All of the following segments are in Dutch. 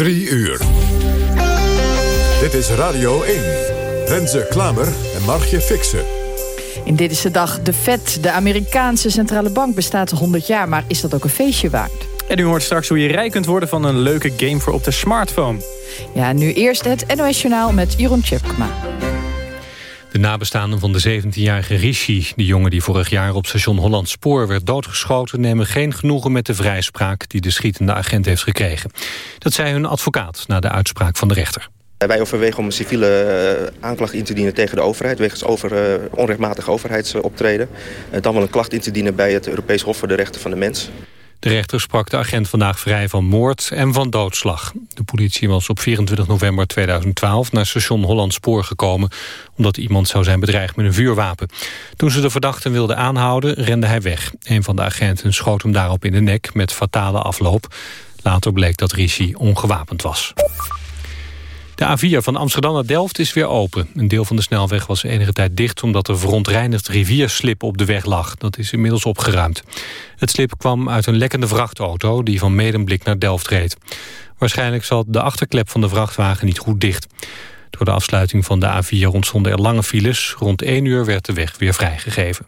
Drie uur. Dit is Radio 1. Renze Klamer en Margje Fixen. In Dit is de Dag de Fed, de Amerikaanse centrale bank, bestaat 100 jaar. Maar is dat ook een feestje waard? En u hoort straks hoe je rijk kunt worden van een leuke game voor op de smartphone. Ja, nu eerst het NOS Journaal met Jeroen Tjepkema. De nabestaanden van de 17-jarige Rishi, de jongen die vorig jaar op station Holland Spoor werd doodgeschoten, nemen geen genoegen met de vrijspraak die de schietende agent heeft gekregen. Dat zei hun advocaat na de uitspraak van de rechter. Wij overwegen om een civiele eh, aanklacht in te dienen tegen de overheid... wegens over, uh, onrechtmatig overheidsoptreden. Dan wel een klacht in te dienen bij het Europees Hof voor de Rechten van de Mens. De rechter sprak de agent vandaag vrij van moord en van doodslag. De politie was op 24 november 2012 naar station Holland Spoor gekomen... omdat iemand zou zijn bedreigd met een vuurwapen. Toen ze de verdachte wilden aanhouden, rende hij weg. Een van de agenten schoot hem daarop in de nek met fatale afloop. Later bleek dat Rishi ongewapend was. De A4 van Amsterdam naar Delft is weer open. Een deel van de snelweg was enige tijd dicht... omdat er verontreinigd rivierslip op de weg lag. Dat is inmiddels opgeruimd. Het slip kwam uit een lekkende vrachtauto... die van Medemblik naar Delft reed. Waarschijnlijk zat de achterklep van de vrachtwagen niet goed dicht. Door de afsluiting van de A4 ontstonden er lange files. Rond 1 uur werd de weg weer vrijgegeven.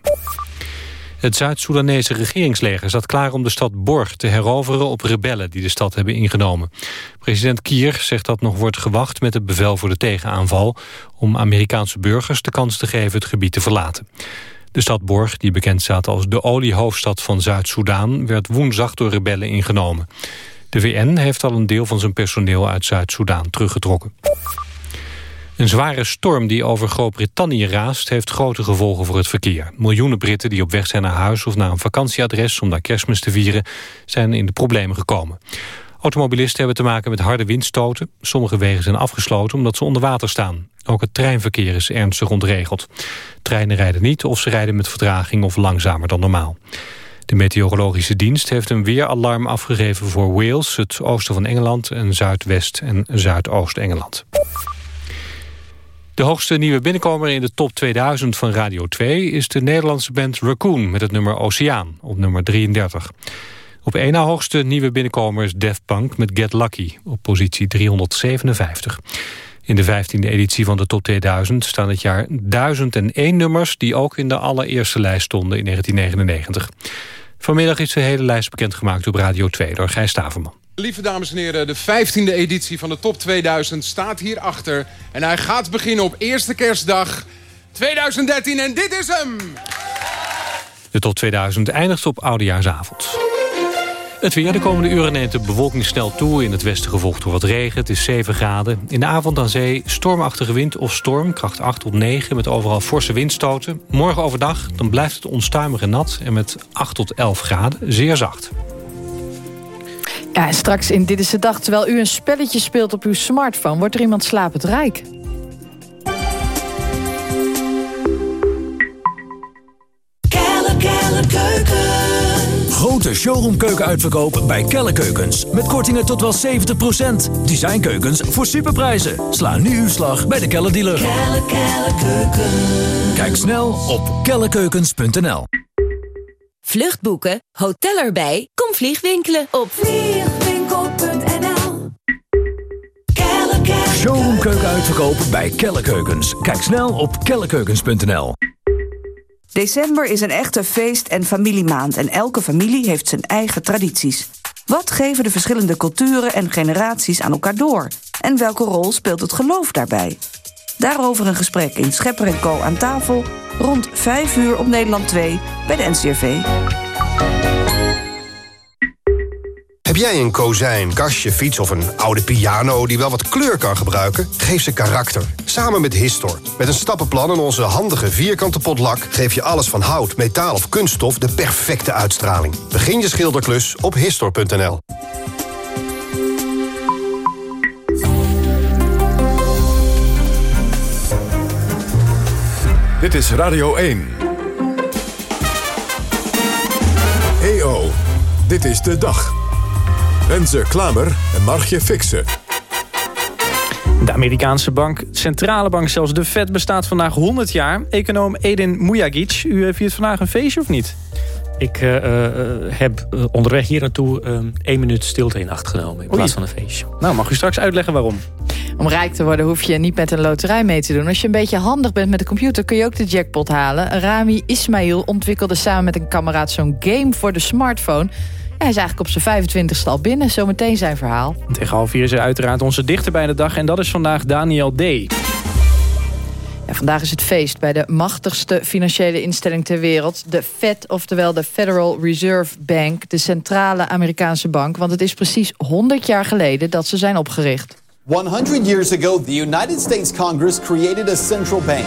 Het Zuid-Soedanese regeringsleger zat klaar om de stad Borg te heroveren op rebellen die de stad hebben ingenomen. President Kier zegt dat nog wordt gewacht met het bevel voor de tegenaanval om Amerikaanse burgers de kans te geven het gebied te verlaten. De stad Borg, die bekend staat als de oliehoofdstad van Zuid-Soedan, werd woensdag door rebellen ingenomen. De VN heeft al een deel van zijn personeel uit Zuid-Soedan teruggetrokken. Een zware storm die over Groot-Brittannië raast... heeft grote gevolgen voor het verkeer. Miljoenen Britten die op weg zijn naar huis of naar een vakantieadres... om daar kerstmis te vieren, zijn in de problemen gekomen. Automobilisten hebben te maken met harde windstoten. Sommige wegen zijn afgesloten omdat ze onder water staan. Ook het treinverkeer is ernstig ontregeld. Treinen rijden niet of ze rijden met vertraging of langzamer dan normaal. De meteorologische dienst heeft een weeralarm afgegeven voor Wales... het oosten van Engeland en zuidwest- en zuidoost-Engeland. De hoogste nieuwe binnenkomer in de top 2000 van Radio 2 is de Nederlandse band Raccoon met het nummer Oceaan op nummer 33. Op één na hoogste nieuwe binnenkomer is Def Punk met Get Lucky op positie 357. In de 15e editie van de top 2000 staan het jaar 1001 nummers... die ook in de allereerste lijst stonden in 1999. Vanmiddag is de hele lijst bekendgemaakt op Radio 2 door Gijs Staverman. Lieve dames en heren, de 15e editie van de Top 2000 staat hierachter. En hij gaat beginnen op eerste kerstdag 2013 en dit is hem! De Top 2000 eindigt op Oudejaarsavond. Het weer de komende uren neemt de bewolking snel toe. In het westen gevolgd door wat regen. Het is 7 graden. In de avond aan zee stormachtige wind of storm. Kracht 8 tot 9 met overal forse windstoten. Morgen overdag dan blijft het onstuimig en nat. En met 8 tot 11 graden zeer zacht. Ja, en straks in Dit is de Dag, terwijl u een spelletje speelt op uw smartphone... wordt er iemand slapend rijk. Kelle, kelle, keuken. Grote showroomkeuken uitverkoop bij Kelle Keukens. Met kortingen tot wel 70%. Designkeukens voor superprijzen. Sla nu uw slag bij de Kelle dealer. Kelle. Kijk snel op kellekeukens.nl Vluchtboeken, hotel erbij, kom vliegwinkelen op Vliegwinkel.nl Showroomkeuken uitverkoop bij Kelle Keukens. Kijk snel op kellekeukens.nl December is een echte feest- en familiemaand en elke familie heeft zijn eigen tradities. Wat geven de verschillende culturen en generaties aan elkaar door? En welke rol speelt het geloof daarbij? Daarover een gesprek in Schepper Co aan tafel rond 5 uur op Nederland 2 bij de NCRV. Heb jij een kozijn, kastje, fiets of een oude piano die wel wat kleur kan gebruiken? Geef ze karakter. Samen met Histor. Met een stappenplan en onze handige vierkante potlak... geef je alles van hout, metaal of kunststof de perfecte uitstraling. Begin je schilderklus op Histor.nl. Dit is Radio 1. EO, dit is de dag. Renze Klamer en Margje Fixen. De Amerikaanse bank, centrale bank, zelfs de Fed, bestaat vandaag 100 jaar. Econoom Edin Mujagic, u viert vandaag een feestje of niet? Ik uh, uh, heb onderweg hier naartoe uh, één minuut stilte in acht genomen... in plaats van een feestje. Nou, mag u straks uitleggen waarom? Om rijk te worden hoef je niet met een loterij mee te doen. Als je een beetje handig bent met de computer kun je ook de jackpot halen. Rami Ismail ontwikkelde samen met een kameraad zo'n game voor de smartphone... hij is eigenlijk op zijn 25ste al binnen. Zometeen zijn verhaal. Tegen half vier is er uiteraard onze dichter bij de dag. En dat is vandaag Daniel D. Ja, vandaag is het feest bij de machtigste financiële instelling ter wereld. De Fed, oftewel de Federal Reserve Bank. De centrale Amerikaanse bank. Want het is precies 100 jaar geleden dat ze zijn opgericht. 100 years ago, the United States Congress created a central bank.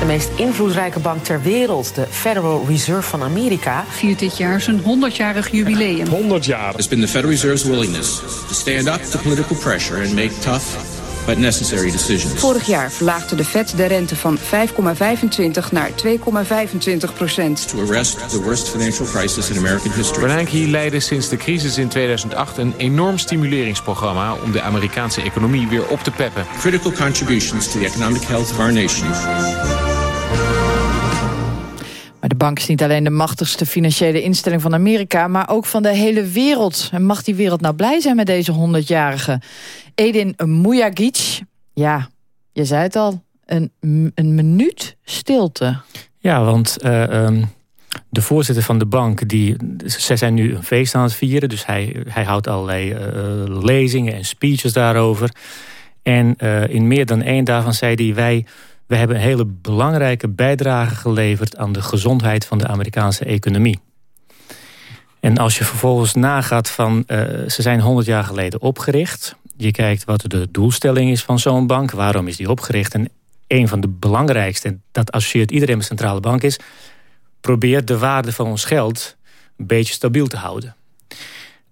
De meest invloedrijke bank ter wereld, de Federal Reserve van Amerika... viert dit jaar zijn 100-jarig jubileum. 100 jaar. It's been the Federal Reserve's willingness to stand up to political pressure and make tough but necessary decisions. Vorig jaar verlaagde de Fed de rente van 5,25 naar 2,25 procent. To arrest the worst financial crisis in American history. Bernanke leidde sinds de crisis in 2008 een enorm stimuleringsprogramma om de Amerikaanse economie weer op te peppen. Critical contributions to the economic health of our nation. Maar de bank is niet alleen de machtigste financiële instelling van Amerika... maar ook van de hele wereld. En mag die wereld nou blij zijn met deze 100-jarige? Edin Mujagic, ja, je zei het al, een, een minuut stilte. Ja, want uh, um, de voorzitter van de bank, die, zij zijn nu een feest aan het vieren... dus hij, hij houdt allerlei uh, lezingen en speeches daarover. En uh, in meer dan één daarvan zei hij... wij we hebben een hele belangrijke bijdrage geleverd... aan de gezondheid van de Amerikaanse economie. En als je vervolgens nagaat van... Uh, ze zijn 100 jaar geleden opgericht. Je kijkt wat de doelstelling is van zo'n bank. Waarom is die opgericht? En een van de belangrijkste, en dat associeert iedereen met centrale bank... is probeer de waarde van ons geld een beetje stabiel te houden.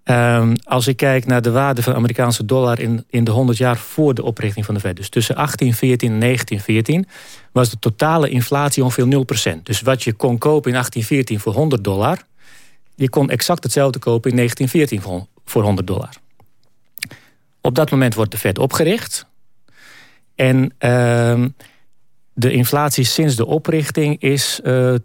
Um, als ik kijk naar de waarde van de Amerikaanse dollar... In, in de 100 jaar voor de oprichting van de Fed... dus tussen 1814 en 1914... was de totale inflatie ongeveer 0%. Dus wat je kon kopen in 1814 voor 100 dollar... je kon exact hetzelfde kopen in 1914 voor, voor 100 dollar. Op dat moment wordt de Fed opgericht. En um, de inflatie sinds de oprichting is uh, 2230%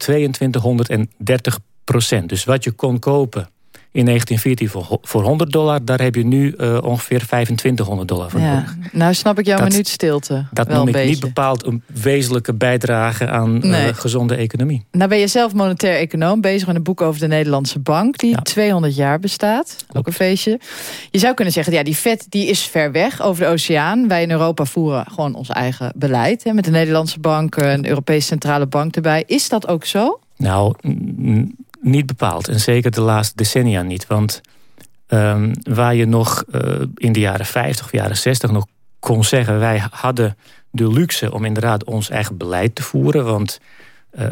Dus wat je kon kopen in 1914 voor, voor 100 dollar. Daar heb je nu uh, ongeveer 2500 dollar voor ja. Nou snap ik jouw dat, minuut stilte Dat wel noem een ik beetje. niet bepaald een wezenlijke bijdrage aan Nee. uh, gezonde economie. Nou ben je zelf monetair econoom, bezig met een boek over de Nederlandse bank... die 200 jaar bestaat, ook een feestje. Je zou kunnen zeggen, ja, die vet die is ver weg over de oceaan. Wij in Europa voeren gewoon ons eigen beleid... Hè, met de Nederlandse bank, een Europese centrale bank erbij. Is dat ook zo? Nou, niet bepaald. En zeker de laatste decennia niet. Want um, waar je nog uh, in de jaren 50 of jaren 60 nog kon zeggen... wij hadden de luxe om inderdaad ons eigen beleid te voeren. Want uh,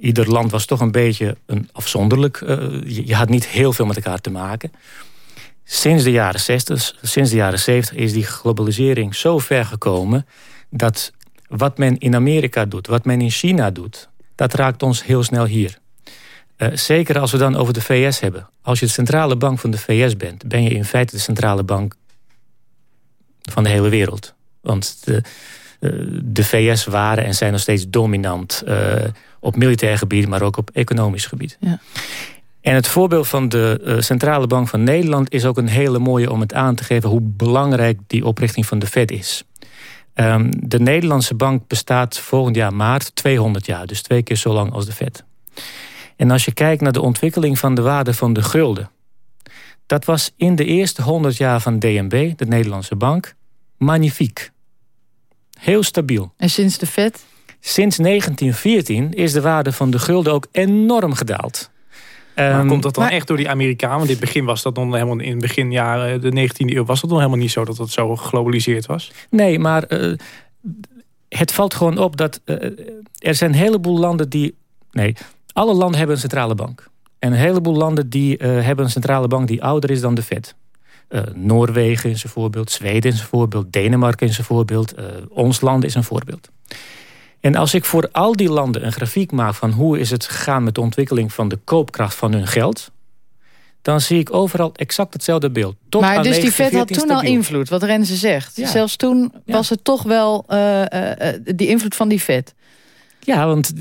ieder land was toch een beetje een afzonderlijk. Uh, je, je, had niet heel veel met elkaar te maken. Sinds de jaren 60, sinds de jaren 70 is die globalisering zo ver gekomen... dat wat men in Amerika doet, wat men in China doet... dat raakt ons heel snel hier. Uh, zeker als we dan over de VS hebben. Als je de centrale bank van de VS bent... ben je in feite de centrale bank van de hele wereld. Want de, uh, de VS waren en zijn nog steeds dominant... Uh, op militair gebied, maar ook op economisch gebied. Ja. En het voorbeeld van de centrale bank van Nederland... is ook een hele mooie om het aan te geven... hoe belangrijk die oprichting van de Fed is. Um, de Nederlandse bank bestaat volgend jaar maart 200 jaar. Dus twee keer zo lang als de Fed. En als je kijkt naar de ontwikkeling van de waarde van de gulden... dat was in de eerste 100 jaar van DNB, de Nederlandse bank, magnifiek. Heel stabiel. En sinds de Fed? Sinds 1914 is de waarde van de gulden ook enorm gedaald. Maar um, komt dat dan maar, echt door die Amerikanen? Want in het begin was dat dan helemaal in het begin jaren de 19e eeuw was dat dan helemaal niet zo dat het zo geglobaliseerd was? Nee, maar uh, het valt gewoon op dat uh, er zijn een heleboel landen die. Nee, alle landen hebben een centrale bank. En een heleboel landen die uh, hebben een centrale bank die ouder is dan de Fed. Uh, Noorwegen is een voorbeeld, Zweden is een voorbeeld, Denemarken is een voorbeeld, uh, ons land is een voorbeeld. En als ik voor al die landen een grafiek maak van hoe is het gegaan met de ontwikkeling van de koopkracht van hun geld, dan zie ik overal exact hetzelfde beeld. Tot maar dus die Fed had toen stabiel. al invloed, wat Renze zegt. Ja. Zelfs toen ja. was het toch wel uh, die invloed van die Fed. Ja, want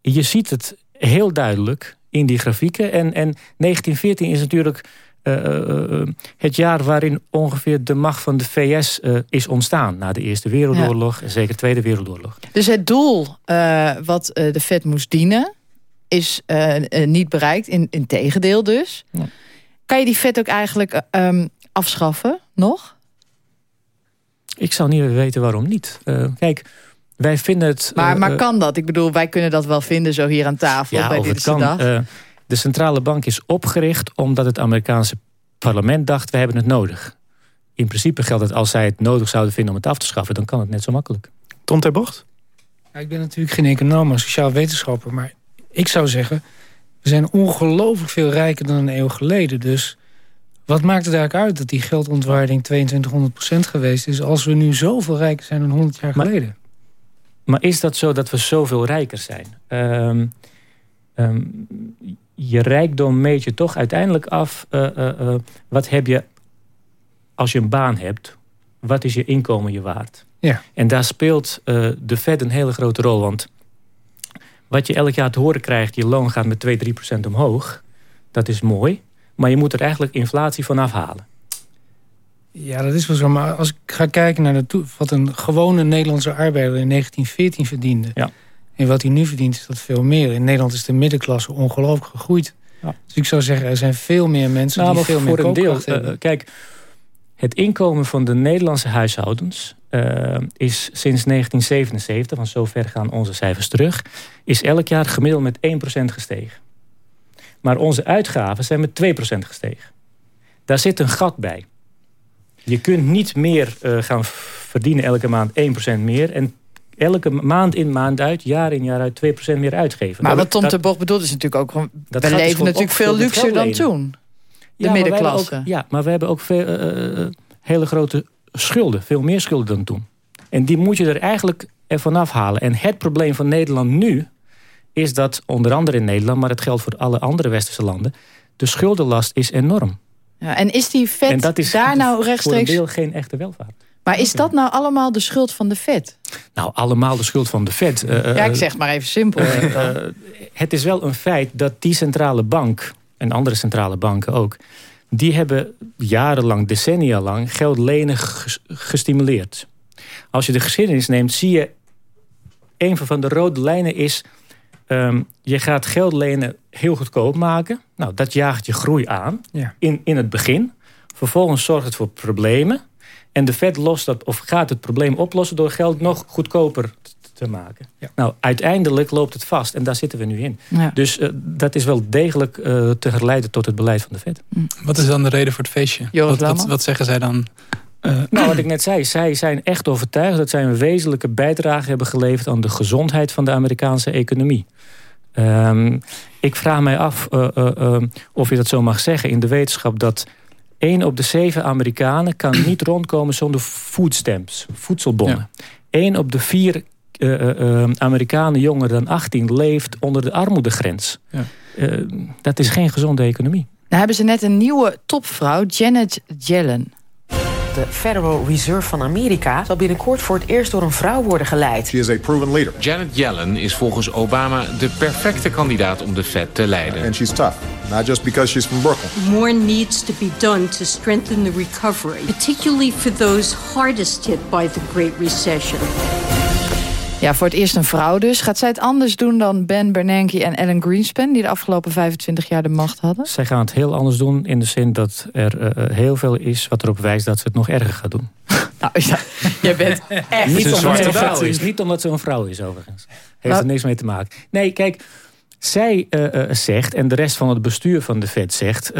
je ziet het heel duidelijk in die grafieken. En, en 1914 is natuurlijk uh, het jaar waarin ongeveer de macht van de VS uh, is ontstaan. Na de Eerste Wereldoorlog ja. en zeker de Tweede Wereldoorlog. Dus het doel wat de Fed moest dienen is niet bereikt. In, in tegendeel dus. Ja. Kan je die Fed ook eigenlijk um, afschaffen nog? Ik zou niet weten waarom niet. kijk, wij vinden het... Maar, maar kan dat? Ik bedoel, wij kunnen dat wel vinden zo hier aan tafel ja, bij dit kan. dag. De centrale bank is opgericht omdat het Amerikaanse parlement dacht... we hebben het nodig. In principe geldt het als zij het nodig zouden vinden om het af te schaffen... dan kan het net zo makkelijk. Tom ter Bocht? Ja, ik ben natuurlijk geen econoom, maar sociaal wetenschapper. Maar ik zou zeggen, we zijn ongelooflijk veel rijker dan een eeuw geleden. Dus wat maakt het eigenlijk uit dat die geldontwaarding 2200% geweest is... als we nu zoveel rijker zijn dan 100 jaar maar, geleden? Maar is dat zo dat we zoveel rijker zijn? Um, um, je rijkdom meet je toch uiteindelijk af... Uh, uh, uh, wat heb je als je een baan hebt? Wat is je inkomen je waard? Ja. En daar speelt de Fed een hele grote rol. Want wat je elk jaar te horen krijgt... je loon gaat met 2, 3 procent omhoog. Dat is mooi. Maar je moet er eigenlijk inflatie van afhalen. Ja, dat is wel zo. Maar als ik ga kijken naar de wat een gewone Nederlandse arbeider in 1914 verdiende... Ja. En wat hij nu verdient is dat veel meer. In Nederland is de middenklasse ongelooflijk gegroeid. Ja. Dus ik zou zeggen, er zijn veel meer mensen nou, die veel meer voor een deel. hebben. Uh, kijk, het inkomen van de Nederlandse huishoudens... Uh, is sinds 1977, van zover gaan onze cijfers terug... is elk jaar gemiddeld met 1% gestegen. Maar onze uitgaven zijn met 2% gestegen. Daar zit een gat bij. Je kunt niet meer uh, gaan verdienen elke maand 1% meer... en elke maand in maand uit, jaar in jaar uit 2% meer uitgeven. Maar wat Tom de Bocht bedoelt is natuurlijk ook... gewoon. we leven natuurlijk veel luxer dan toen. De ja, middenklasse. Maar ook, ja, maar we hebben ook veel, uh, hele grote schulden. Veel meer schulden dan toen. En die moet je er eigenlijk ervan afhalen. En het probleem van Nederland nu... is dat, onder andere in Nederland... maar het geldt voor alle andere westerse landen... de schuldenlast is enorm. Ja, en is die vet en dat is daar nou rechtstreeks... voor een deel geen echte welvaart. Maar is dat nou allemaal de schuld van de Fed? Nou, allemaal de schuld van de Fed. Uh, ja, ik zeg maar even simpel. Uh, het is wel een feit dat die centrale bank... en andere centrale banken ook... die hebben jarenlang, decennia lang... geld lenen gestimuleerd. Als je de geschiedenis neemt, zie je... een van de rode lijnen is... Um, je gaat geld lenen heel goedkoop maken. Nou, dat jaagt je groei aan ja. in, in het begin. Vervolgens zorgt het voor problemen. En de Fed lost dat, of gaat het probleem oplossen... door geld nog goedkoper te maken. Ja. Nou, uiteindelijk loopt het vast. En daar zitten we nu in. Ja. Dus uh, dat is wel degelijk uh, te herleiden tot het beleid van de Fed. Mm. Wat is dan de reden voor het feestje? Wat, wat, wat, zeggen zij dan? Uh, nou, wat ik net zei. Zij zijn echt overtuigd dat zij een wezenlijke bijdrage hebben geleverd... aan de gezondheid van de Amerikaanse economie. Um, ik vraag mij af of je dat zo mag zeggen in de wetenschap... dat 1 op de 7 Amerikanen kan niet rondkomen zonder foodstamps, voedselbonnen. Ja. 1 op de 4 uh, uh, Amerikanen jonger dan 18 leeft onder de armoedegrens. Ja. Uh, dat is geen gezonde economie. Nou hebben ze net een nieuwe topvrouw, Janet Yellen. De Federal Reserve van Amerika zal binnenkort voor het eerst door een vrouw worden geleid. She is a proven leader. Janet Yellen is volgens Obama de perfecte kandidaat om de Fed te leiden. And she's tough, not just because she's from Brooklyn. More needs to be done to strengthen the recovery, particularly for those hardest hit by the Great Recession. Ja, voor het eerst een vrouw dus. Gaat zij het anders doen dan Ben Bernanke en Ellen Greenspan... die de afgelopen 25 jaar de macht hadden? Zij gaan het heel anders doen in de zin dat er uh, heel veel is... wat erop wijst dat ze het nog erger gaat doen. Nou, ja, jij bent echt niet omdat ze een vrouw is. Niet omdat ze een vrouw is, overigens. Heeft er niks mee te maken. Nee, kijk... Zij uh, uh, zegt, en de rest van het bestuur van de Fed zegt...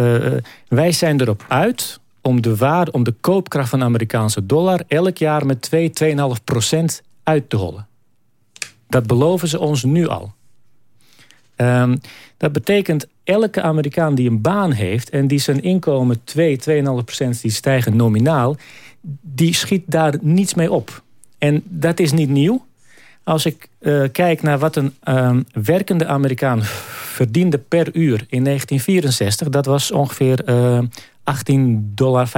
wij zijn erop uit om de, waarde, om de koopkracht van de Amerikaanse dollar... elk jaar met 2, 2,5 procent uit te hollen. Dat beloven ze ons nu al. Um, dat betekent elke Amerikaan die een baan heeft... en die zijn inkomen 2, 2,5 procent die stijgen nominaal... die schiet daar niets mee op. En dat is niet nieuw. Als ik uh, kijk naar wat een um, werkende Amerikaan verdiende per uur in 1964... dat was ongeveer uh, 18,50 dollar.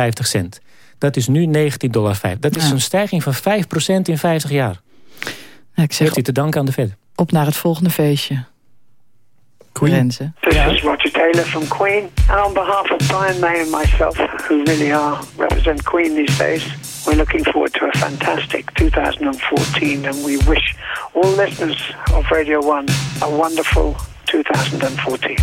Dat is nu 19,50 dollar. Dat is een stijging van 5 procent in 50 jaar. Ja, ik zeg Heeft hij te danken aan de Fed. op naar het volgende feestje. Renze. This is Roger Taylor from Queen. And on behalf of Brian May and myself, who really are represent Queen these days, we're looking forward to a fantastic 2014 and we wish all listeners of Radio 1 a wonderful 2014.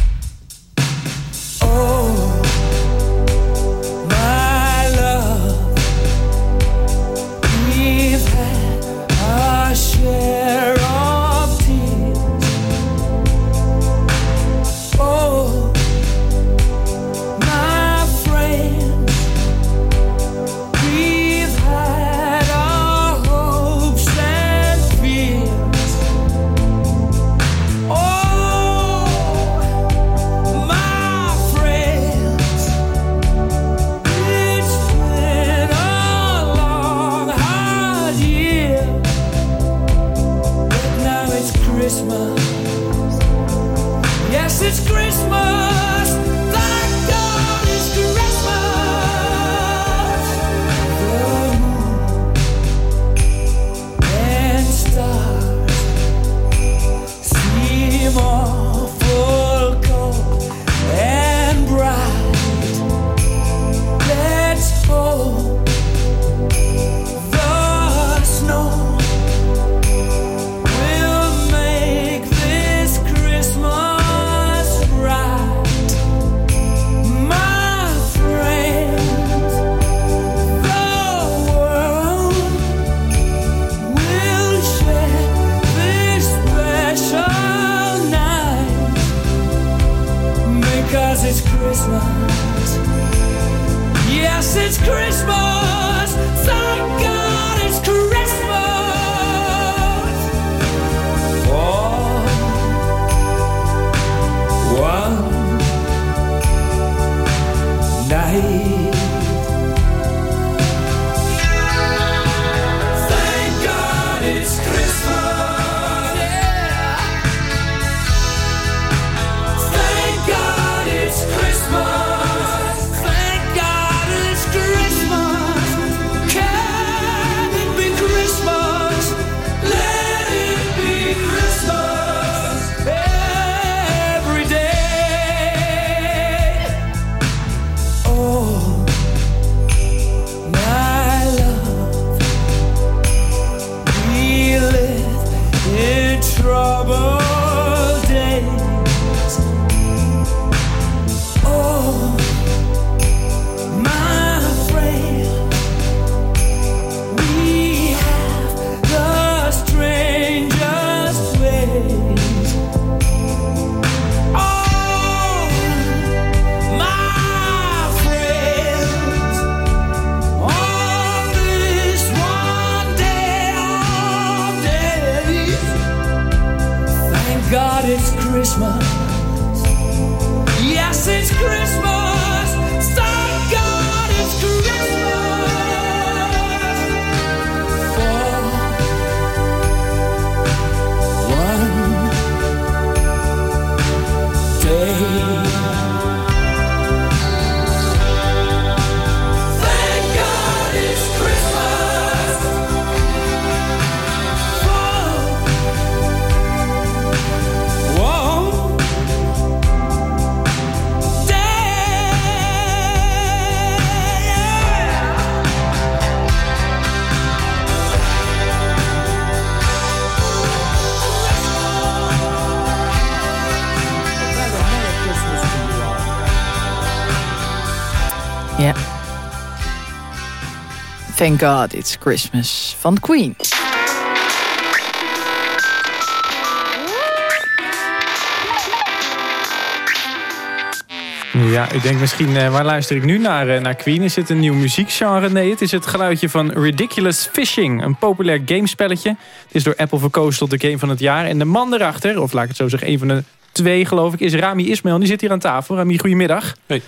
Thank God it's Christmas van Queen. Ja, u denkt misschien, eh, waar luister ik nu naar, eh, naar Queen? Is het een nieuw muziekgenre? Nee, het is het geluidje van Ridiculous Fishing. Een populair gamespelletje. Het is door Apple verkozen tot de game van het jaar. En de man erachter, of laat ik het zo zeggen, een van de twee geloof ik... is Rami Ismail. Die zit hier aan tafel. Rami, goedemiddag. Hey.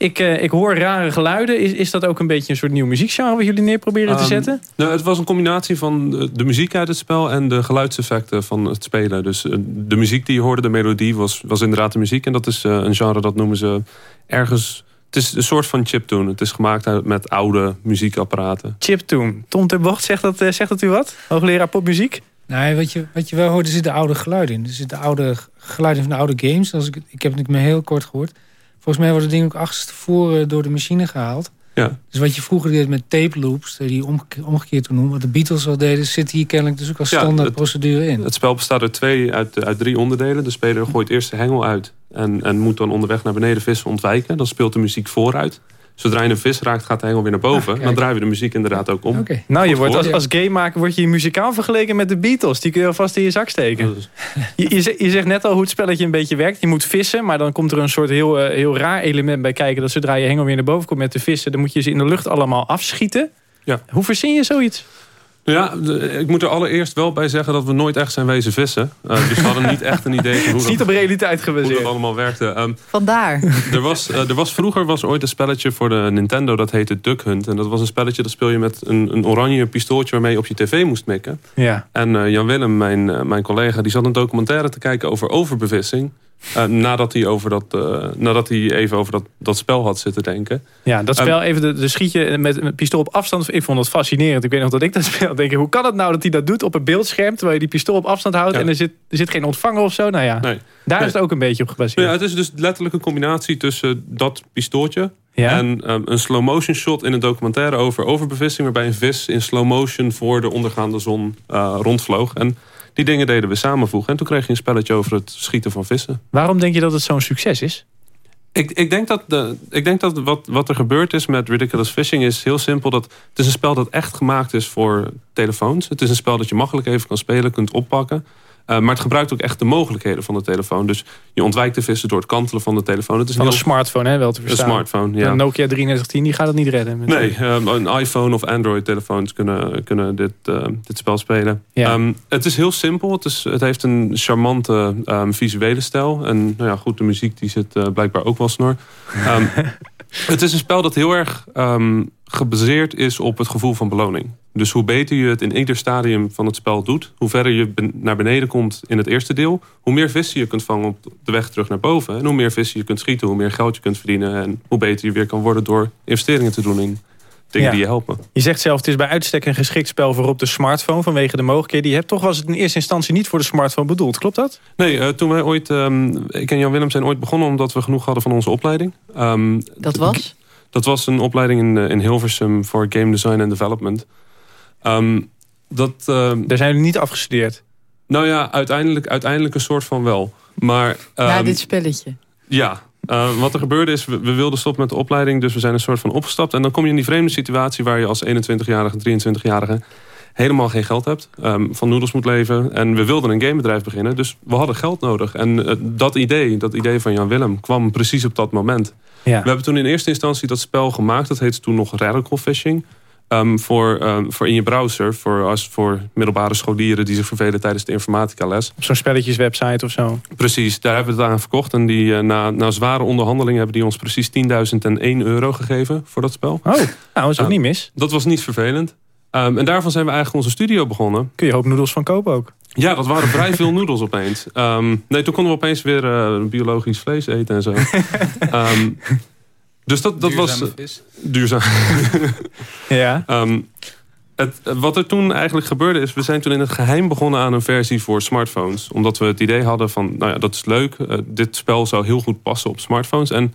Ik, eh, ik hoor rare geluiden. Is, is dat ook een beetje een soort nieuw muziekgenre... wat jullie neer proberen te Ehm, zetten? nou, het was een combinatie van de, de muziek uit het spel en de geluidseffecten van het spelen. Dus eh, de muziek die je hoorde, de melodie, was, was inderdaad de muziek. En dat is eh, een genre, dat noemen ze ergens... Het is een soort van chiptune. Het is gemaakt uit- met oude muziekapparaten. Chiptune. Tom ter Bocht, zegt dat, zegt dat u wat? Hoogleraar popmuziek? Nee, wat je, wat je wel hoort, er zitten oude geluiden in. Er zitten oude geluiden van de oude games. Als ik, ik heb het maar heel kort gehoord. Volgens mij wordt het ding ook achterstevoren door de machine gehaald. Ja. Dus wat je vroeger deed met tape loops, die omgekeerd, omgekeerd te noemen, wat de Beatles al deden, zit hier kennelijk dus ook als Ja, standaard het- procedure in. Het spel bestaat uit, twee, uit, uit drie onderdelen. De speler gooit eerst de hengel uit en, en moet dan onderweg naar beneden vissen ontwijken. Dan speelt de muziek vooruit. Zodra je een vis raakt, gaat de hengel weer naar boven. dan draaien we de muziek inderdaad ook om. Nou, je wordt als, als gamemaker word je muzikaal vergeleken met de Beatles. Die kun je alvast in je zak steken. Je, je, zegt- je zegt net al hoe het spelletje een beetje werkt. Je moet vissen, maar dan komt er een soort heel, eh, heel raar element bij kijken. Dat zodra je hengel weer naar boven komt met de vissen... dan moet je ze in de lucht allemaal afschieten. Ja. Hoe verzin je zoiets? Ja, de- ik moet er allereerst wel bij zeggen dat we nooit echt zijn wezen vissen. Eh, dus we hadden niet echt een idee van hoe Het is niet dat, op realiteit hoe dat allemaal werkte. Ehm, Vandaar. er, was, eh, er was vroeger was ooit een spelletje voor de Nintendo dat heette Duck Hunt. En dat was een spelletje dat speel je met een, een oranje pistooltje waarmee je op je tv moest mikken. Ja. En eh, Jan Willem, mijn, mijn collega, die zat een documentaire te kijken over overbevissing. Eh, nadat, hij over dat, eh, nadat hij even over dat, dat spel had zitten denken. Ja, dat Ehm, spel, even de, de schietje met een pistool op afstand. Ik vond dat fascinerend. Ik weet nog dat ik dat speel. Denk, hoe kan het nou dat hij dat doet op een beeldscherm... terwijl je die pistool op afstand houdt Ja. en er zit, er zit geen ontvanger of zo? Nou ja, Nee. daar Nee. is het ook een beetje op gebaseerd. Nou ja, het is dus letterlijk een combinatie tussen dat pistooltje... Ja. en ehm, een slow motion shot in een documentaire over overbevissing... waarbij een vis in slow motion voor de ondergaande zon eh, rondvloog. En die dingen deden we samenvoegen. En toen kreeg je een spelletje over het schieten van vissen. Waarom denk je dat het zo'n succes is? Ik, ik denk dat, de, ik denk dat wat, wat er gebeurd is met Ridiculous Fishing is heel simpel. Dat het is een spel dat echt gemaakt is voor telefoons. Het is een spel dat je makkelijk even kan spelen, kunt oppakken. Eh, maar het gebruikt ook echt de mogelijkheden van de telefoon. Dus je ontwijkt de vissen door het kantelen van de telefoon. Het is Van een heel- smartphone, hè, wel te Een verstaan. smartphone, ja. Een Nokia 3310, die gaat het niet redden. Met- Nee, ehm, een iPhone of Android telefoons kunnen, kunnen dit, eh, dit spel spelen. Ja. Ehm, het is heel simpel. Het, is, het heeft een charmante ehm, visuele stijl. En nou ja, goed, de muziek die zit eh, blijkbaar ook wel snor. Het is een spel dat heel erg gebaseerd is op het gevoel van beloning. Dus hoe beter je het in ieder stadium van het spel doet... hoe verder je ben- naar beneden komt in het eerste deel... hoe meer vissen je kunt vangen op de weg terug naar boven. En hoe meer vissen je kunt schieten, hoe meer geld je kunt verdienen... en hoe beter je weer kan worden door investeringen te doen in dingen Ja. die je helpen. Je zegt zelf, het is bij uitstek een geschikt spel voor op de smartphone... vanwege de mogelijkheden die je hebt. Toch was het in eerste instantie niet voor de smartphone bedoeld. Klopt dat? Nee, eh, toen wij ooit... ehm, ik en Jan Willem zijn ooit begonnen omdat we genoeg hadden van onze opleiding. Ehm, Dat was? Dat was een opleiding in, eh, in Hilversum voor game design en development. Ehm, dat, ehm, Daar zijn jullie niet afgestudeerd. nou ja, uiteindelijk, uiteindelijk een soort van wel. Maar Na ehm, dit spelletje. ja, eh, wat er gebeurde is, we, we wilden stoppen met de opleiding... dus we zijn een soort van opgestapt. En dan kom je in die vreemde situatie... waar je als 21-jarige, 23-jarige helemaal geen geld hebt. ehm, van noedels moet leven. En we wilden een gamebedrijf beginnen. Dus we hadden geld nodig. En eh, dat idee, dat idee van Jan Willem... kwam precies op dat moment. Ja. We hebben toen in eerste instantie dat spel gemaakt. Dat heette toen nog Radical Fishing. Ehm, voor, ehm, voor in je browser. Voor, als, voor middelbare scholieren die zich vervelen tijdens de informatica les. Op zo'n spelletjeswebsite of zo. Precies, daar hebben we het aan verkocht. En die, eh, na, na zware onderhandelingen hebben die ons precies 10.001 euro gegeven voor dat spel. Oh, nou, dat is ook Ja. niet mis. Dat was niet vervelend. Ehm, en daarvan zijn we eigenlijk onze studio begonnen. Kun je hoop noedels van kopen ook. Ja, dat waren vrij veel noedels opeens. Ehm, nee, toen konden we opeens weer eh, biologisch vlees eten en zo. Dus dat, dat was... Vis. Duurzaam. Ja. Ehm, het, wat er toen eigenlijk gebeurde is... we zijn toen in het geheim begonnen aan een versie voor smartphones. Omdat we het idee hadden van, nou ja, dat is leuk. eh, dit spel zou heel goed passen op smartphones. En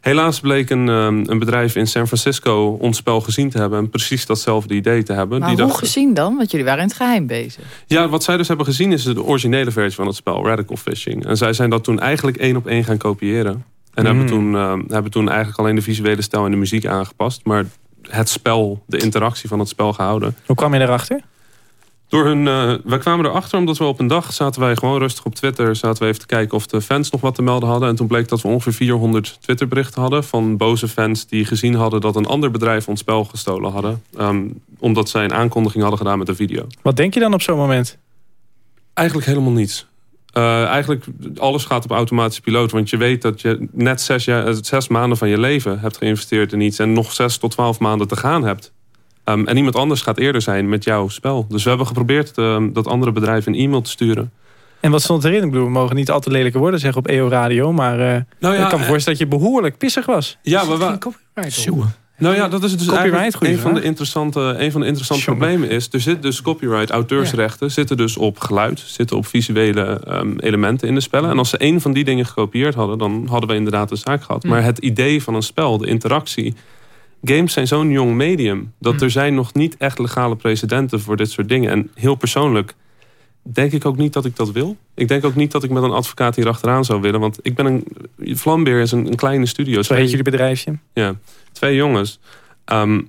helaas bleek een, ehm, een bedrijf in San Francisco ons spel gezien te hebben... en precies datzelfde idee te hebben. Maar Die hoe gezien dan? Want jullie waren in het geheim bezig. ja, wat zij dus hebben gezien is de originele versie van het spel, Radical Fishing. En zij zijn dat toen eigenlijk één op één gaan kopiëren. En hebben, Hmm. toen, eh, hebben toen eigenlijk alleen de visuele stijl en de muziek aangepast. Maar het spel, de interactie van het spel gehouden. Hoe kwam je erachter? Door hun, eh, wij kwamen erachter omdat we op een dag zaten wij gewoon rustig op Twitter. Zaten we even te kijken of de fans nog wat te melden hadden. En toen bleek dat we ongeveer 400 Twitterberichten hadden. Van boze fans die gezien hadden dat een ander bedrijf ons spel gestolen hadden. Ehm, omdat zij een aankondiging hadden gedaan met een video. Wat denk je dan op zo'n moment? Eigenlijk helemaal niets. Eh, eigenlijk alles gaat op automatische piloot. Want je weet dat je net zes, jaar, eh, zes maanden van je leven hebt geïnvesteerd in iets. En nog zes tot twaalf maanden te gaan hebt. Ehm, en iemand anders gaat eerder zijn met jouw spel. Dus we hebben geprobeerd ehm, dat andere bedrijf een e-mail te sturen. En wat stond erin? Ik bedoel, we mogen niet al te lelijke woorden zeggen op EO Radio. Maar Nou ja, ik kan me voorstellen dat je behoorlijk pissig was. Ja, maar wa- op. Nou ja, dat is dus Copyright, een van, de interessante, een van de interessante problemen is... er zit dus copyright, auteursrechten, zitten dus op geluid... zitten op visuele ehm, elementen in de spellen. En als ze één van die dingen gekopieerd hadden... dan hadden we inderdaad een zaak gehad. Hm. Maar het idee van een spel, de interactie... Games zijn zo'n jong medium... dat Hm. er zijn nog niet echt legale precedenten voor dit soort dingen. En heel persoonlijk denk ik ook niet dat ik dat wil. Ik denk ook niet dat ik met een advocaat hier achteraan zou willen. Want ik ben een... Vlambeer is een, een kleine studio. Zo heet jullie bedrijfje? Ja, twee jongens. Ehm,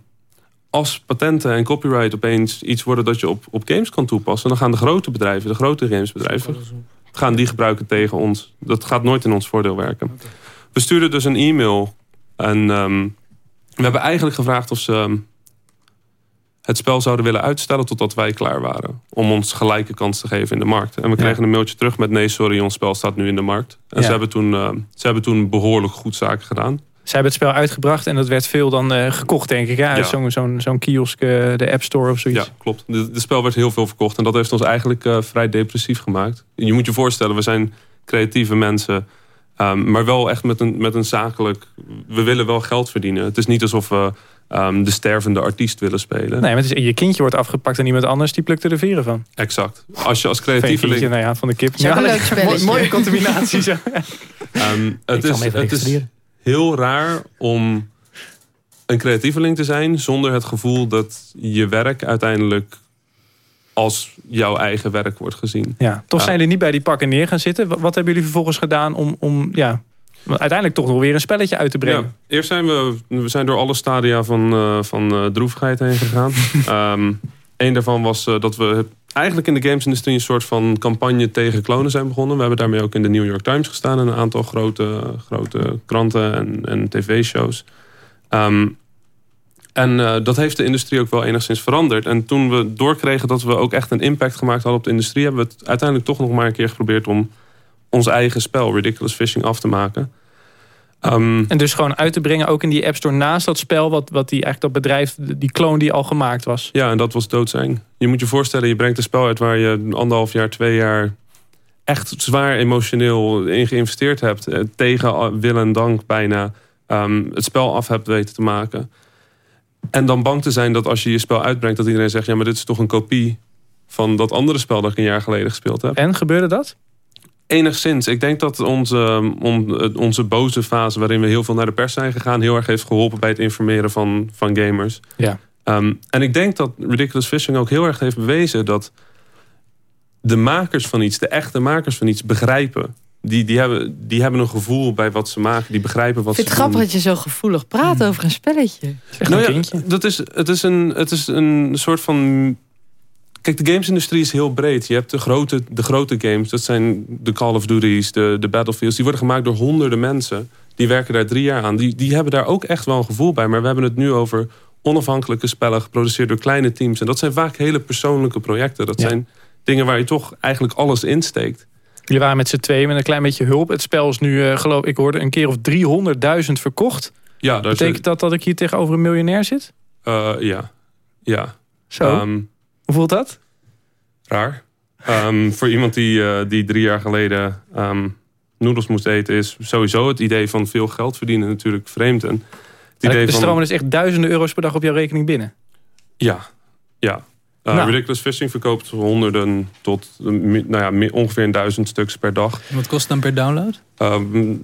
als patenten en copyright opeens iets worden dat je op, op games kan toepassen... dan gaan de grote bedrijven, de grote gamesbedrijven... gaan die gebruiken tegen ons. Dat gaat nooit in ons voordeel werken. We stuurden dus een e-mail. En ehm, we hebben eigenlijk gevraagd of ze... ehm, het spel zouden willen uitstellen totdat wij klaar waren. Om ons gelijke kans te geven in de markt. En we kregen een mailtje terug met... nee, sorry, ons spel staat nu in de markt. En Ja. ze, hebben toen, eh, ze hebben toen behoorlijk goed zaken gedaan. Zij hebben het spel uitgebracht en dat werd veel dan eh, gekocht, denk ik. Ja, Ja. zo'n zo'n kiosk, eh, de App Store of zoiets. Ja, klopt. De, de spel werd heel veel verkocht. En dat heeft ons eigenlijk vrij depressief gemaakt. Je moet je voorstellen, we zijn creatieve mensen. ehm, maar wel echt met een, met een zakelijk... We willen wel geld verdienen. Het is niet alsof we ehm, de stervende artiest willen spelen. Nee, maar het is, je kindje wordt afgepakt en iemand anders die plukt er de veren van. Exact. Als je als kindje, creatieveling... nou ja, van de kip. leuk spelletje. Mooie contaminatie zo. Ehm, het, is, het is heel raar om een creatieveling te zijn... zonder het gevoel dat je werk uiteindelijk als jouw eigen werk wordt gezien. Ja, toch Ja. zijn jullie niet bij die pakken neer gaan zitten. Wat, wat hebben jullie vervolgens gedaan om, om ja, uiteindelijk toch nog weer een spelletje uit te brengen? Ja, eerst zijn we, we zijn door alle stadia van, eh, van droevigheid heen gegaan. Ehm een daarvan was eh, dat we eigenlijk in de gamesindustrie... een soort van campagne tegen klonen zijn begonnen. We hebben daarmee ook in de New York Times gestaan... en een aantal grote, grote kranten en, en tv-shows. Ehm, en dat heeft de industrie ook wel enigszins veranderd. En toen we doorkregen dat we ook echt een impact gemaakt hadden op de industrie... hebben we het uiteindelijk toch nog maar een keer geprobeerd... om ons eigen spel, Ridiculous Fishing, af te maken. Ehm, En dus gewoon uit te brengen, ook in die App Store naast dat spel... wat, wat die, eigenlijk dat bedrijf, die kloon die al gemaakt was. Ja, en dat was doodseng. Je moet je voorstellen, je brengt een spel uit waar je anderhalf jaar, twee jaar echt zwaar emotioneel in geïnvesteerd hebt. eh, Tegen wil en dank bijna ehm, het spel af hebt weten te maken. En dan bang te zijn dat als je je spel uitbrengt, dat iedereen zegt: ja, maar dit is toch een kopie van dat andere spel dat ik een jaar geleden gespeeld heb. En gebeurde dat? Enigszins. Ik denk dat onze, on- onze boze fase, waarin we heel veel naar de pers zijn gegaan, heel erg heeft geholpen bij het informeren van, van gamers. Ja. Ehm, en ik denk dat Ridiculous Fishing ook heel erg heeft bewezen dat de makers van iets, de echte makers van iets, begrijpen. Die, die, hebben, die hebben een gevoel bij wat ze maken. Die begrijpen wat Ik vind ze het grappig dat je zo gevoelig praat over een spelletje. Nou ja, dat is, het, is een, het is een soort van... Kijk, de gamesindustrie is heel breed. Je hebt de grote, de grote games. Dat zijn de Call of Duty's, de, de Battlefields. Die worden gemaakt door honderden mensen. Die werken daar drie jaar aan. Die, die hebben daar ook echt wel een gevoel bij. Maar we hebben het nu over onafhankelijke spellen... geproduceerd door kleine teams. En dat zijn vaak hele persoonlijke projecten. Dat Ja. zijn dingen waar je toch eigenlijk alles insteekt. Jullie waren met z'n tweeën met een klein beetje hulp. Het spel is nu, eh, geloof ik, hoorde een keer of 300.000 verkocht. Ja, Betekent dat dat ik hier tegenover een miljonair zit? Eh, ja. Ja. Zo. Ehm, Hoe voelt dat? raar. Ehm, voor iemand die, eh, die drie jaar geleden ehm, noedels moest eten... is sowieso het idee van veel geld verdienen natuurlijk vreemd. En het idee er van, stromen dus echt duizenden euro's per dag op jouw rekening binnen. Ja, ja. Uh, Nou. Ridiculous Fishing verkoopt honderden tot eh, nou ja, ongeveer een duizend stuks per dag. En wat kost het dan per download? Ehm,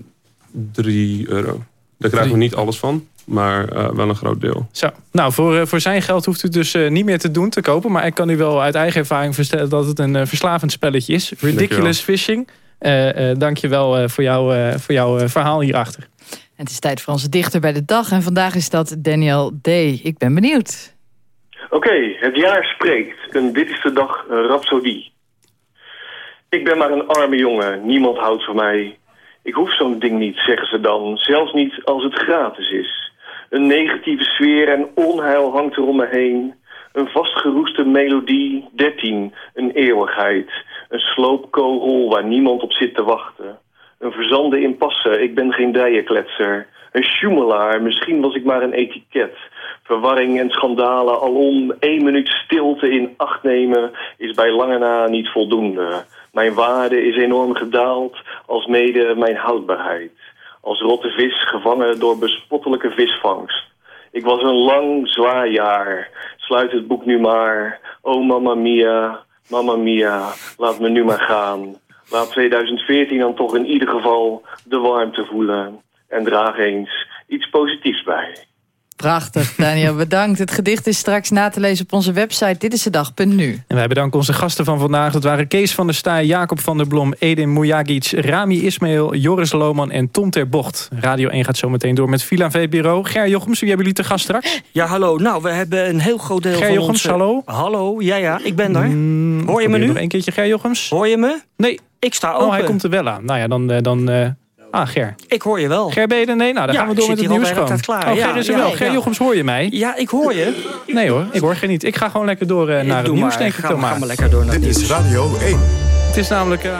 drie euro. Daar krijgen we niet alles van, maar eh, wel een groot deel. Zo. Nou, voor, eh, voor zijn geld hoeft u dus eh, niet meer te doen, te kopen. Maar ik kan u wel uit eigen ervaring vertellen dat het een verslavend spelletje is. Ridiculous Fishing. Eh eh dank je wel eh, voor, jou, eh, voor jouw verhaal hierachter. Het is tijd voor onze dichter bij de dag. En vandaag is dat Daniel D. Ik ben benieuwd. Oké, het jaar spreekt. En dit is de dag rhapsodie. Ik ben maar een arme jongen, niemand houdt van mij. Ik hoef zo'n ding niet, zeggen ze dan, zelfs niet als het gratis is. Een negatieve sfeer en onheil hangt er om me heen. Een vastgeroeste melodie, 13, een eeuwigheid. Een sloopkogel waar niemand op zit te wachten. Een verzande impasse, ik ben geen dijenkletser. Een sjoemelaar, misschien was ik maar een etiket. Verwarring en schandalen alom, één minuut stilte in acht nemen... is bij lange na niet voldoende. Mijn waarde is enorm gedaald, als mede mijn houdbaarheid. Als rotte vis gevangen door bespottelijke visvangst. Ik was een lang, zwaar jaar. Sluit het boek nu maar. Oh, mamma mia, mamma mia, laat me nu maar gaan. Laat 2014 dan toch in ieder geval de warmte voelen. En draag eens iets positiefs bij. Prachtig, Daniel. Bedankt. Het gedicht is straks na te lezen op onze website. Dit is de dag.nu. En wij bedanken onze gasten van vandaag. Dat waren Kees van der Staaij, Jacob van der Blom, Edin Mujagic, Rami Ismail, Joris Lohman en Tom ter Bocht. Radio 1 gaat zo meteen door met Villa VPRO. Ger Jochems, wie hebben jullie te gast straks? Ja, hallo. Nou, we hebben een heel groot deel Ger van Jochems, onze... hallo? Hallo, ja, ja, ik ben daar. Hoor je me nu? Nog een keertje Ger Jochems? Hoor je me? Nee. Ik sta open. Oh, hij komt er wel aan. Nou ja, dan... eh, dan eh, Ah, Ger. Ik hoor je wel. Ger, ben je er? Nee, nou, dan Ja, gaan we door met zit het hier nieuws al bijna gewoon. klaar. Oh, Ger is er ja, wel. ja. Ger Jochems, hoor je mij? Ja, ik hoor je. Nee hoor, ik hoor Ger niet. Ik ga gewoon lekker door eh, naar het nieuws, maar. denk ik Ga- dan maar. ga maar lekker door naar het Dit is Radio 1. Het is namelijk eh,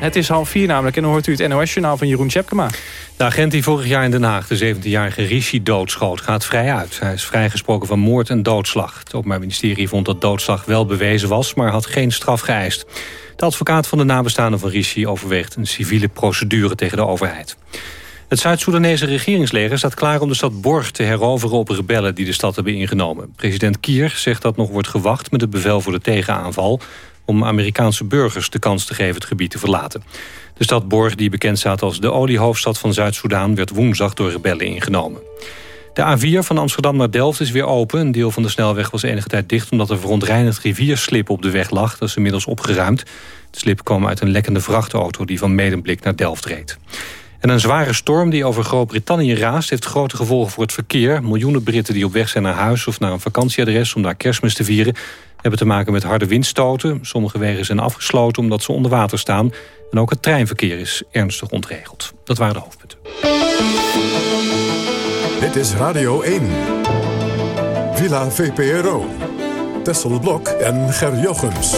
Het is half vier namelijk en dan hoort u het NOS-journaal van Jeroen Tjepkema. De agent die vorig jaar in Den Haag de 17-jarige Rishi doodschoot... gaat vrij uit. Hij is vrijgesproken van moord en doodslag. Het Openbaar Ministerie vond dat doodslag wel bewezen was... maar had geen straf geëist. De advocaat van de nabestaanden van Rishi overweegt... een civiele procedure tegen de overheid. Het Zuid-Soedanese regeringsleger staat klaar om de stad Borg te heroveren op rebellen die de stad hebben ingenomen. President Kier zegt dat nog wordt gewacht met het bevel voor de tegenaanval om Amerikaanse burgers de kans te geven het gebied te verlaten. De stad Borg, die bekend staat als de oliehoofdstad van Zuid-Soedan... werd woensdag door rebellen ingenomen. De A4 van Amsterdam naar Delft is weer open. Een deel van de snelweg was enige tijd dicht... omdat er verontreinigd rivierslip op de weg lag. Dat is inmiddels opgeruimd. De slip kwam uit een lekkende vrachtauto... die van Medemblik naar Delft reed. En een zware storm die over Groot-Brittannië raast... heeft grote gevolgen voor het verkeer. Miljoenen Britten die op weg zijn naar huis of naar een vakantieadres... om daar kerstmis te vieren, hebben te maken met harde windstoten. Sommige wegen zijn afgesloten omdat ze onder water staan. En ook het treinverkeer is ernstig ontregeld. Dat waren de hoofdpunten. Dit is Radio 1. Villa VPRO. Tessel Blok en Ger Jochems.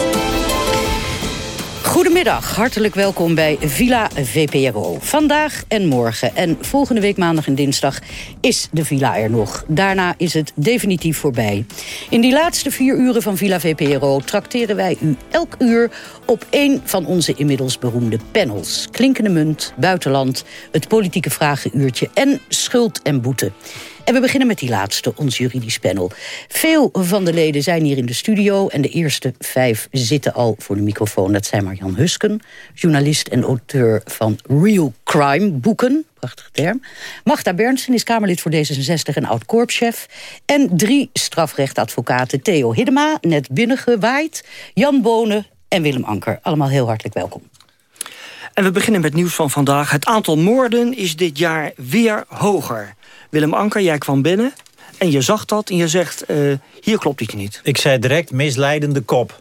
Goedemiddag, hartelijk welkom bij Villa VPRO. Vandaag en morgen en volgende week maandag en dinsdag is de Villa er nog. Daarna is het definitief voorbij. In die laatste vier uren van Villa VPRO trakteren wij u elk uur op één van onze inmiddels beroemde panels. Klinkende munt, buitenland, het politieke vragenuurtje en schuld en boete. En we beginnen met die laatste, ons juridisch panel. Veel van de leden zijn hier in de studio... en de eerste vijf zitten al voor de microfoon. Dat zijn Marjan Husken, journalist en auteur van Real Crime boeken. Prachtige term. Magda Bernsen is Kamerlid voor D66 en oud-korpschef. En drie strafrechtadvocaten. Theo Hiddema, net binnengewaaid. Jan Bonen en Willem Anker. Allemaal heel hartelijk welkom. En we beginnen met nieuws van vandaag. Het aantal moorden is dit jaar weer hoger. Willem Anker, jij kwam binnen en je zag dat en je zegt... eh, hier klopt iets niet. Ik zei direct misleidende kop.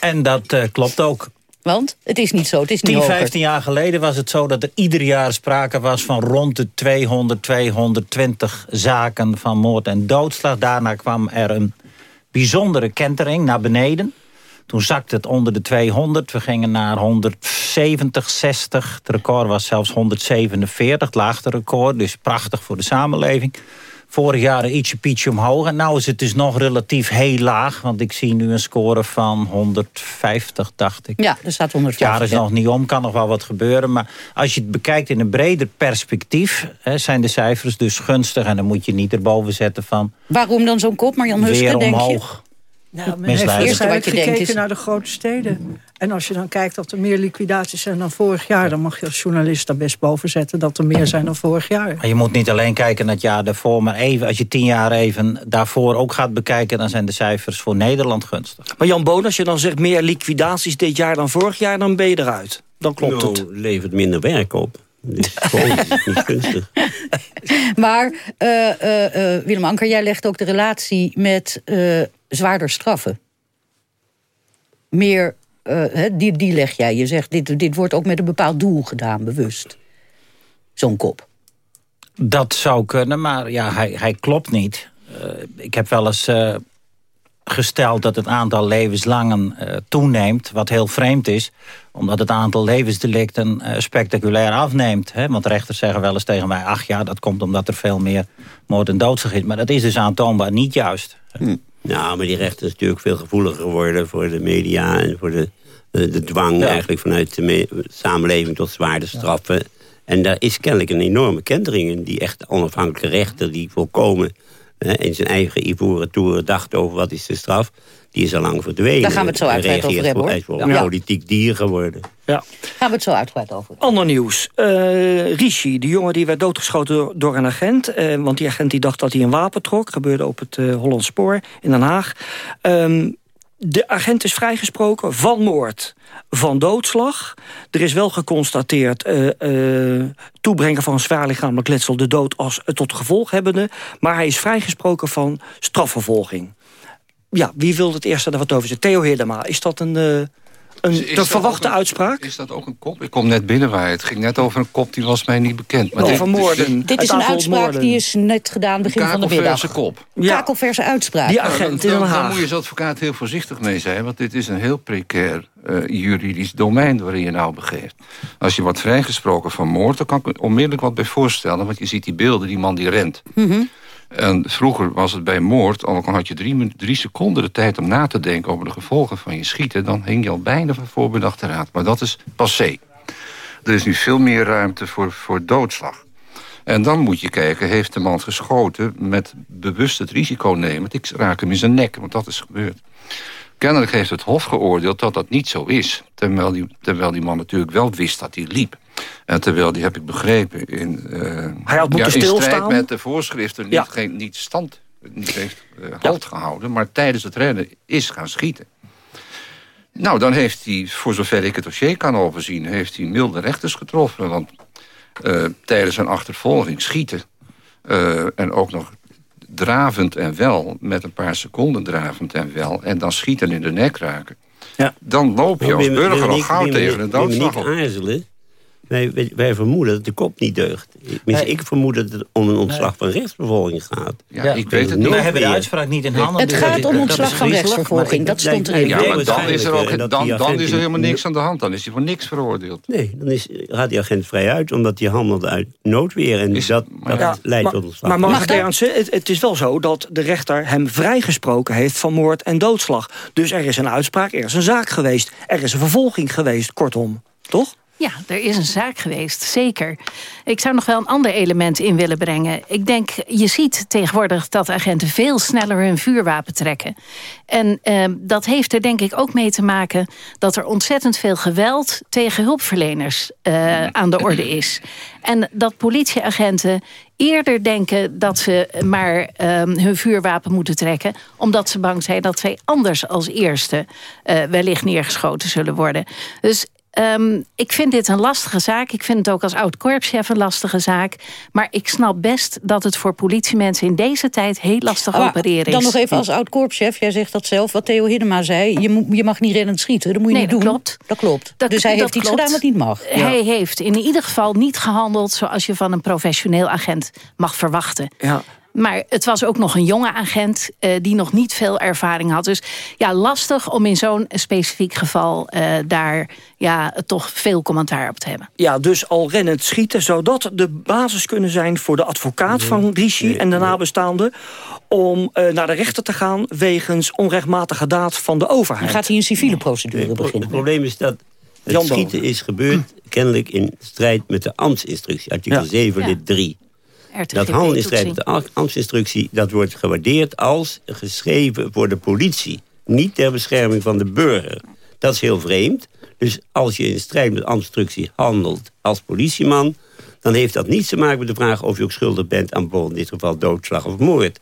en dat eh, klopt ook. Want het is niet zo, het is niet 10, hoger. 15 jaar geleden was het zo dat er ieder jaar sprake was... van rond de 200, 220 zaken van moord en doodslag. Daarna kwam er een bijzondere kentering naar beneden. Toen zakte het onder de 200. We gingen naar 170, 60. Het record was zelfs 147, het laagste record. Dus prachtig voor de samenleving. Vorig jaar een ietsje pietje omhoog. En nu is het dus nog relatief heel laag. Want ik zie nu een score van 150, dacht ik. Ja, er staat Het 150. jaar is nog niet om, kan nog wel wat gebeuren. Maar als je het bekijkt in een breder perspectief... Hè, zijn de cijfers dus gunstig. En dan moet je niet erboven zetten van Waarom dan zo'n kop, Marjan Husken, weer denk je? omhoog. Nou, men heeft Eerste wat je gekeken denkt is- naar de grote steden. En als je dan kijkt dat er meer liquidaties zijn dan vorig jaar... dan mag je als journalist daar best boven zetten dat er meer zijn dan vorig jaar. Maar je moet niet alleen kijken naar het jaar daarvoor... maar even, als je tien jaar even daarvoor ook gaat bekijken... dan zijn de cijfers voor Nederland gunstig. Maar Jan Boon, als je dan zegt meer liquidaties dit jaar dan vorig jaar... dan ben je eruit. Dan klopt nou, het. levert minder werk op. Maar eh, Willem Anker, jij legt ook de relatie met zwaarder straffen. Meer, die, die leg jij. Je zegt, dit, dit wordt ook met een bepaald doel gedaan, bewust. Zo'n kop. Dat zou kunnen, maar ja, hij, hij klopt niet. Ik heb wel eens gesteld dat het aantal levenslangen eh, toeneemt... wat heel vreemd is, omdat het aantal levensdelicten eh, spectaculair afneemt. Hè? Want rechters zeggen wel eens tegen mij... ach ja, dat komt omdat er veel meer moord en doodslag is. Maar dat is dus aantoonbaar niet juist. Nou, maar die rechter is natuurlijk veel gevoeliger geworden voor de media en voor de, de, de dwang Ja. eigenlijk vanuit de me- samenleving tot zwaarder straffen. En daar is kennelijk een enorme kentering in. Die echt onafhankelijke rechter die volkomen in zijn eigen ivoren toeren dacht over wat is de straf. Die is al lang verdwenen. Daar gaan we het zo uitgebreid over hebben, Hij is wel een Ja. politiek dier geworden. Ja. Gaan we het zo uitgebreid over. Ander nieuws. Eh Rishi, die jongen die werd doodgeschoten door, door een agent. eh, want die agent die dacht dat hij een wapen trok. Gebeurde op het eh Hollands Spoor in Den Haag. Ehm, de agent is vrijgesproken van moord, van doodslag. Er is wel geconstateerd eh, eh, toebrengen van zwaar lichamelijk letsel... de dood als eh, tot gevolg hebbende. Maar hij is vrijgesproken van strafvervolging. Ja, wie wil het eerste daar wat over zeggen? Theo Hiddema, is dat een, eh, een dat verwachte een- uitspraak? Is dat ook een kop? Ik kom net binnen waar het ging net over een kop, die was mij niet bekend. Over dit- moorden. Dit is een uitspraak die is net gedaan begin van de middag. Kakelverse kop. Kakelverse uitspraak. Nou, dan- dan- Daar moet je als advocaat heel voorzichtig mee zijn... want dit is een heel precair eh, juridisch domein waarin je nou begeeft. Als je wordt vrijgesproken van moord... dan kan ik me onmiddellijk wat bij voorstellen... want je ziet die beelden, die man die rent. En vroeger was het bij moord... al had je drie, drie seconden de tijd om na te denken... over de gevolgen van je schieten... dan hing je al bijna van voorbedachte raad. Maar dat is passé. Er is nu veel meer ruimte voor, voor doodslag. En dan moet je kijken, heeft de man geschoten... met bewust het risico nemen... ik raak hem in zijn nek, want dat is gebeurd. Kennelijk heeft het Hof geoordeeld dat dat niet zo is. Terwijl die, terwijl die man natuurlijk wel wist dat hij liep. En terwijl die, heb ik begrepen, in, eh, Hij had moeten ja, in strijd met de voorschriften niet, geen, niet stand niet heeft eh, halt gehouden... maar tijdens het rennen is gaan schieten. Nou, dan heeft hij, voor zover ik het dossier kan overzien... heeft hij milde rechters getroffen. Want eh, tijdens een achtervolging schieten... en ook nog dravend en wel, met een paar seconden dravend en wel... en dan schieten in de nek raken... dan loop je als burger al gauw tegen een Wim, doodslag niet op. aarzelen. Wij, wij, wij vermoeden dat de kop niet deugt. Tenminste, Ik vermoed dat het om een ontslag van rechtsvervolging gaat. Ja, ik weet het niet. We hebben de uitspraak niet in handen. Het dus gaat dat is- om dat ontslag is van rechtsvervolging. Dat stond erin. Ja, maar dan is, er ook, dat dan, dan is er helemaal niks aan de hand. Dan is hij voor niks veroordeeld. Nee, dan is, gaat die agent vrij uit, omdat hij handelde uit noodweer. En dat, dat Ja, leidt maar, tot ontslag. Maar Mark het is wel zo dat de rechter hem vrijgesproken heeft van moord en doodslag. Dus er is een uitspraak, er is een zaak geweest. Er is een vervolging geweest, kortom. Toch? Ja, er is een zaak geweest, zeker. Ik zou nog wel een ander element in willen brengen. Ik denk, je ziet tegenwoordig dat agenten veel sneller hun vuurwapen trekken. En eh, dat heeft er denk ik ook mee te maken... dat er ontzettend veel geweld tegen hulpverleners eh, aan de orde is. En dat politieagenten eerder denken dat ze maar ehm, hun vuurwapen moeten trekken... omdat ze bang zijn dat zij anders als eerste eh, wellicht neergeschoten zullen worden. Dus Ehm, ik vind dit een lastige zaak. Ik vind het ook als oud-korpschef een lastige zaak. Maar ik snap best dat het voor politiemensen in deze tijd heel lastig Maar opereren is. Dan nog even als oud-korpschef. Jij zegt dat zelf, wat Theo Hiddema zei. Je, je mag niet rennend schieten. Dat moet je Nee, niet dat doen. klopt. Dat klopt. Dat- dus hij dat heeft iets klopt. gedaan wat niet mag. Hij heeft in ieder geval niet gehandeld... zoals je van een professioneel agent mag verwachten. Ja. Maar het was ook nog een jonge agent eh, die nog niet veel ervaring had. Dus ja, lastig om in zo'n specifiek geval eh, daar ja, toch veel commentaar op te hebben. Ja, dus al rennend schieten, zou dat de basis kunnen zijn... voor de advocaat van Rishi en de nabestaanden... om eh, naar de rechter te gaan wegens onrechtmatige daad van de overheid. Dan gaat hij een civiele procedure beginnen. Het probleem is dat het Jan schieten is gebeurd... kennelijk in strijd met de ambtsinstructie, artikel Ja. 7, Ja. lid 3. Dat handelen in strijd met de am- ambtsinstructie... dat wordt gewaardeerd als geschreven voor de politie. Niet ter bescherming van de burger. Dat is heel vreemd. Dus als je in strijd met de ambtsinstructie handelt als politieman... dan heeft dat niets te maken met de vraag of je ook schuldig bent... aan bijvoorbeeld in dit geval doodslag of moord.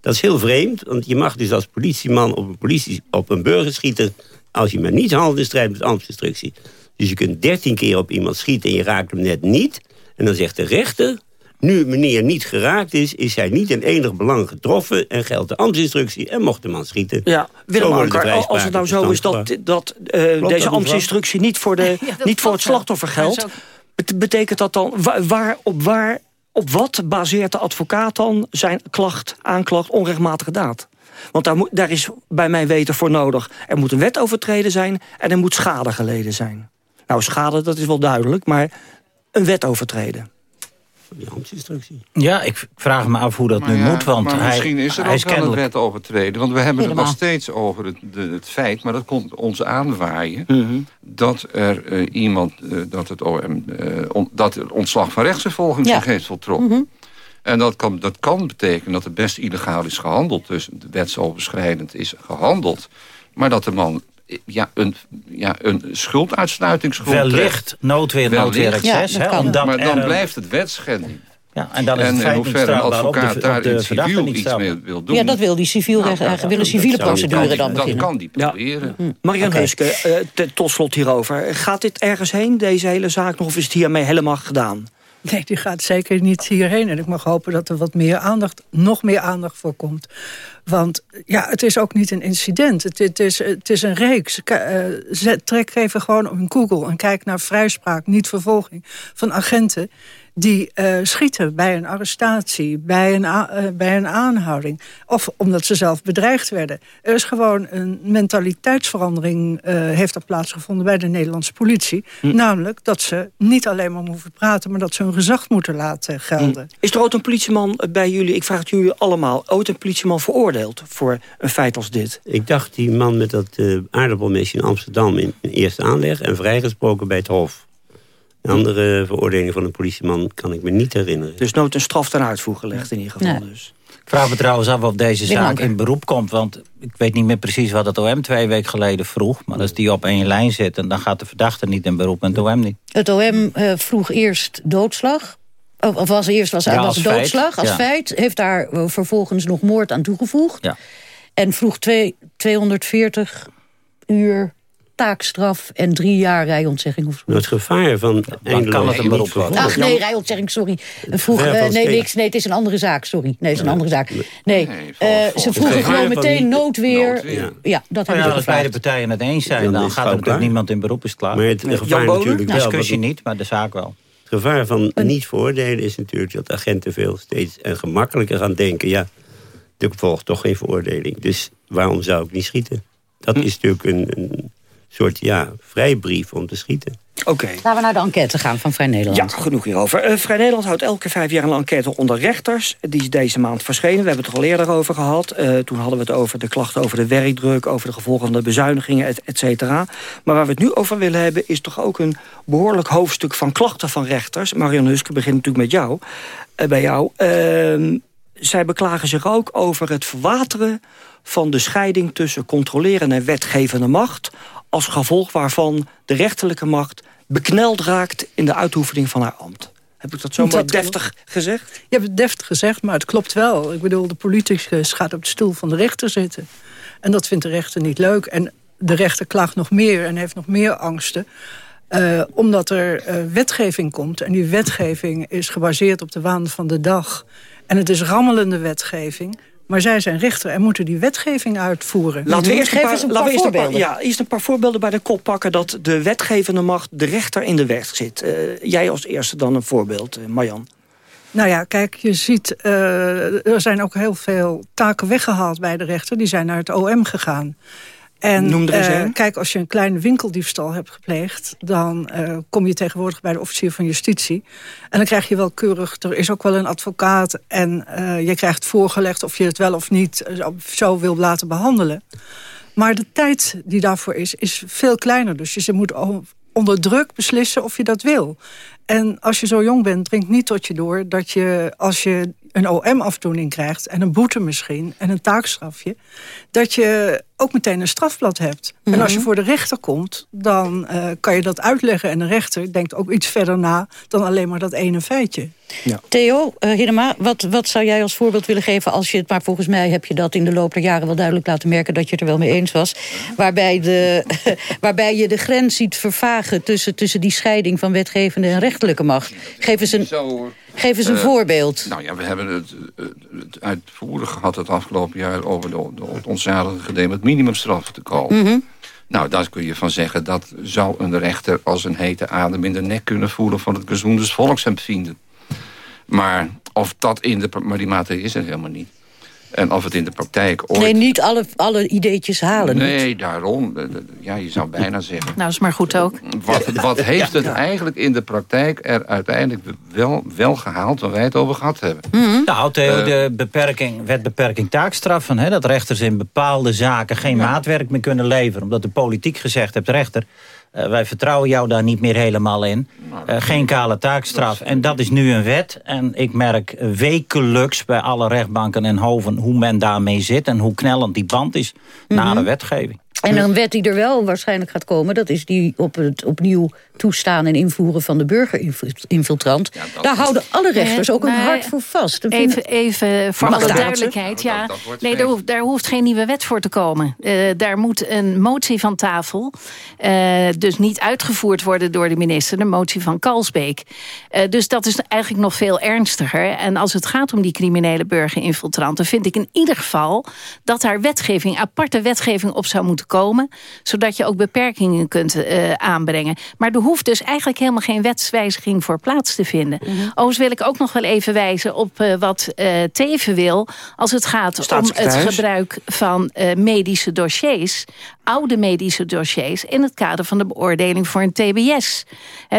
Dat is heel vreemd, want je mag dus als politieman... op een, politie, op een burger schieten... als je maar niet handelt in strijd met de ambtsinstructie. Dus je kunt dertien keer op iemand schieten en je raakt hem net niet... en dan zegt de rechter... Nu meneer niet geraakt is, is hij niet in enig belang getroffen... en geldt de ambtsinstructie en mocht de man schieten. Ja, Willem Anker, als het nou zo is dat, eh, deze dat, mevrouw? ambtsinstructie niet voor, de, niet voor het slachtoffer geldt... bet- betekent dat dan, waar, waar, op, waar, op wat baseert de advocaat dan zijn klacht, aanklacht, onrechtmatige daad? Want daar, moet, daar is bij mijn weten voor nodig. Er moet een wet overtreden zijn en er moet schade geleden zijn. Nou, schade, dat is wel duidelijk, maar een wet overtreden. Van die ambtsinstructie. Ja, ik vraag me af hoe dat Maar nu ja, moet. Want maar hij, misschien is er hij ook wel kennelijk... een wet overtreden. Want we hebben Helemaal. het nog steeds over het, de- het feit... maar dat komt ons aanwaaien... Mhm. dat er eh, iemand... eh, dat, het OM, eh, on- dat er ontslag van rechtsvervolging Ja. zich heeft voltrokken. Mhm. En dat kan, dat kan betekenen dat er best illegaal is gehandeld. Dus de wetsoverschrijdend is gehandeld. Maar dat de man ja, een, ja, een schulduitsluitingsgrond Wellicht noodweer, Wellicht. noodweer excess, hè, omdat maar dan er een- blijft het wetschending. Ja, en dan is het en feit in hoeverre een strafbaar op de- advocaat daar de in civiel niet iets mee wil doen... Ja, dat wil die civiel recht, Nou, eh, willen dat civiele procedure dat- dan Dat beginnen. kan die proberen. Marian Oké. Huske, eh, te- tot slot hierover. Gaat dit ergens heen, deze hele zaak nog? Of is het hiermee helemaal gedaan? Nee, die gaat zeker niet hierheen. En ik mag hopen dat er wat meer aandacht, nog meer aandacht voor komt. Want ja, het is ook niet een incident. Het, is, het is een reeks. Eh, trek even gewoon op Google en kijk naar vrijspraak, niet vervolging... van agenten die eh, schieten bij een arrestatie, bij een, eh, bij een aanhouding. Of omdat ze zelf bedreigd werden. Er is gewoon een mentaliteitsverandering eh, heeft er plaatsgevonden bij de Nederlandse politie. Namelijk dat ze niet alleen maar hoeven praten, maar dat ze hun gezag moeten laten gelden. Is er ooit een politieman bij jullie, ik vraag het jullie allemaal... ooit een politieman veroordeeld voor een feit als dit? Ik dacht die man met dat eh, aardappelmesje in Amsterdam in, in eerste aanleg... en vrijgesproken bij het Hof. Een andere veroordeling van een politieman kan ik me niet herinneren. Dus nooit een straf ten uitvoer gelegd in ieder geval. Nee. Dus. Ik vraag me trouwens af of deze zaak in beroep komt. Want ik weet niet meer precies wat het OM twee weken geleden vroeg. Maar als die op één lijn zit, en dan gaat de verdachte niet in beroep en het OM niet. Het OM eh, vroeg eerst doodslag. Of, of was eerst was, Ja, was als het feit. doodslag als Ja. feit. Heeft daar eh, vervolgens nog moord aan toegevoegd. Ja. En vroeg twee, 240 uur taakstraf en drie jaar rijontzegging. Of zo. Nou, het gevaar van eindeloos niet vervolgen. Ach nee, rijontzegging, sorry. Eh, nee, niks, nee, het is een andere zaak, sorry. Nee, het is een andere zaak. Nee, eh, ze vroegen Het gewoon meteen noodweer. noodweer. Ja, dat Nou hebben we als beide partijen het eens zijn, Dan dan, het gaat er natuurlijk niemand in beroep, is klaar. Maar het gevaar natuurlijk De wel, discussie niet, maar de zaak wel. Het gevaar van niet veroordelen is natuurlijk dat agenten veel steeds en gemakkelijker gaan denken... ja, er volgt toch geen veroordeling, dus waarom zou ik niet schieten? Dat is natuurlijk een, een soort ja, vrijbrief om te schieten. Oké. Laten we naar de enquête gaan van Vrij Nederland. Ja, genoeg hierover. Eh, Vrij Nederland houdt elke vijf jaar een enquête onder rechters. Die is deze maand verschenen. We hebben het er al eerder over gehad. Eh, toen hadden we het over de klachten over de werkdruk... over de gevolgen van de bezuinigingen, et, et cetera. Maar waar we het nu over willen hebben... is toch ook een behoorlijk hoofdstuk van klachten van rechters. Marion Huske begint natuurlijk met jou. eh, bij jou. Ehm, zij beklagen zich ook over het verwateren van de scheiding... tussen controlerende en wetgevende macht... als gevolg waarvan de rechterlijke macht bekneld raakt... in de uitoefening van haar ambt. Heb ik dat zo mooi Dat- deftig gezegd? Je hebt het deftig gezegd, maar het klopt wel. Ik bedoel, de politicus gaat op de stoel van de rechter zitten. En dat vindt de rechter niet leuk. En de rechter klaagt nog meer en heeft nog meer angsten. eh, omdat er eh, wetgeving komt. En die wetgeving is gebaseerd op de waan van de dag. En het is rammelende wetgeving. Maar zij zijn rechter en moeten die wetgeving uitvoeren. Laten we eerst een paar, eens een laten we paar eerst een paar, voorbeelden. ja, eerst een paar voorbeelden bij de kop pakken... dat de wetgevende macht de rechter in de weg zit. Eh, jij als eerste dan een voorbeeld, eh, Marjan. Nou ja, kijk, je ziet, eh, er zijn ook heel veel taken weggehaald bij de rechter. Die zijn naar het OM gegaan. En Noem er eens eh, kijk, als je een kleine winkeldiefstal hebt gepleegd... dan eh, kom je tegenwoordig bij de officier van justitie. En dan krijg je wel keurig, er is ook wel een advocaat... en eh, je krijgt voorgelegd of je het wel of niet zo wil laten behandelen. Maar de tijd die daarvoor is, is veel kleiner. Dus je moet onder druk beslissen of je dat wil. En als je zo jong bent, dringt niet tot je door... dat je, als je een OM-afdoening krijgt... en een boete misschien, en een taakstrafje... dat je ook meteen een strafblad hebt. En als je Mhm. voor de rechter komt, dan eh, kan je dat uitleggen. En de rechter denkt ook iets verder na... dan alleen maar dat ene feitje. Theo, uh, wat, wat zou jij als voorbeeld willen geven als je het... maar volgens mij heb je dat in de loop der jaren wel duidelijk laten merken... dat je het er wel mee eens was. Waarbij, de, waarbij je de grens ziet vervagen tussen, tussen die scheiding... van wetgevende en rechterlijke macht. Geef eens een, geef eens een Eh, voorbeeld. Nou ja, we hebben het, eh, het uitvoerig gehad het afgelopen jaar... over de, de, het onzalige idee met minimumstraf te komen. Mhm. Nou, daar kun je van zeggen... dat zou een rechter als een hete adem in de nek kunnen voelen... van het gezond des volks vinden. Maar of dat in de... Maar die maatregel is er helemaal niet. En of het in de praktijk ooit... Nee, niet alle, alle ideetjes halen. Nee, daarom. Ja, je zou bijna zeggen. Nou, is maar goed ook. Wat, wat heeft het eigenlijk in de praktijk er uiteindelijk wel, wel gehaald... waar wij het over gehad hebben? Nou, Theo, Eh, de beperking, wetbeperking taakstraffen... Hè, dat rechters in bepaalde zaken geen maatwerk meer kunnen leveren... omdat de politiek gezegd heeft, rechter... eh, wij vertrouwen jou daar niet meer helemaal in. Eh, geen kale taakstraf. En dat is nu een wet. En ik merk wekelijks bij alle rechtbanken en hoven... hoe men daarmee zit en hoe knellend die band is... naar de wetgeving. En een wet die er wel waarschijnlijk gaat komen... dat is die op het opnieuw toestaan en invoeren van de burgerinfiltrant. Daar houden alle rechters ook een hart voor vast. En Even, even voor alle duidelijkheid. Ja, nee, daar hoeft, daar hoeft geen nieuwe wet voor te komen. Eh, daar moet een motie van tafel. eh, dus niet uitgevoerd worden door de minister. De motie van Kalsbeek. Eh, dus dat is eigenlijk nog veel ernstiger. En als het gaat om die criminele burgerinfiltranten... vind ik in ieder geval dat daar wetgeving, aparte wetgeving op zou moeten komen. Zodat je ook beperkingen kunt eh, aanbrengen. Maar er hoeft dus eigenlijk helemaal geen wetswijziging voor plaats te vinden. Overigens wil ik ook nog wel even wijzen op eh, wat eh, Teven wil... als het gaat om het gebruik van medische dossiers... oude medische dossiers in het kader van de beoordeling voor een TBS.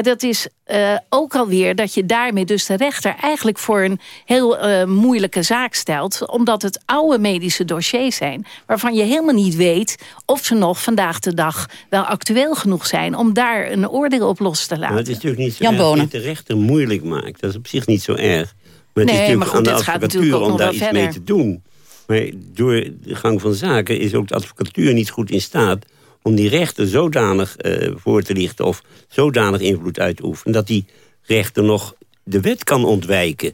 Dat is eh, ook alweer dat je daarmee dus de rechter... eigenlijk voor een heel moeilijke zaak stelt... omdat het oude medische dossiers zijn... waarvan je helemaal niet weet of ze nog vandaag de dag wel actueel genoeg zijn... om daar een oordeel op los te Maar laten. het is natuurlijk niet zo Jan erg dat de rechter moeilijk maakt. Dat is op zich niet zo erg. Maar het Nee, is natuurlijk maar goed, aan de advocatuur om daar iets mee te doen. Maar door de gang van zaken is ook de advocatuur niet goed in staat... om die rechter zodanig eh, voor te lichten of zodanig invloed uit te oefenen... dat die rechter nog de wet kan ontwijken.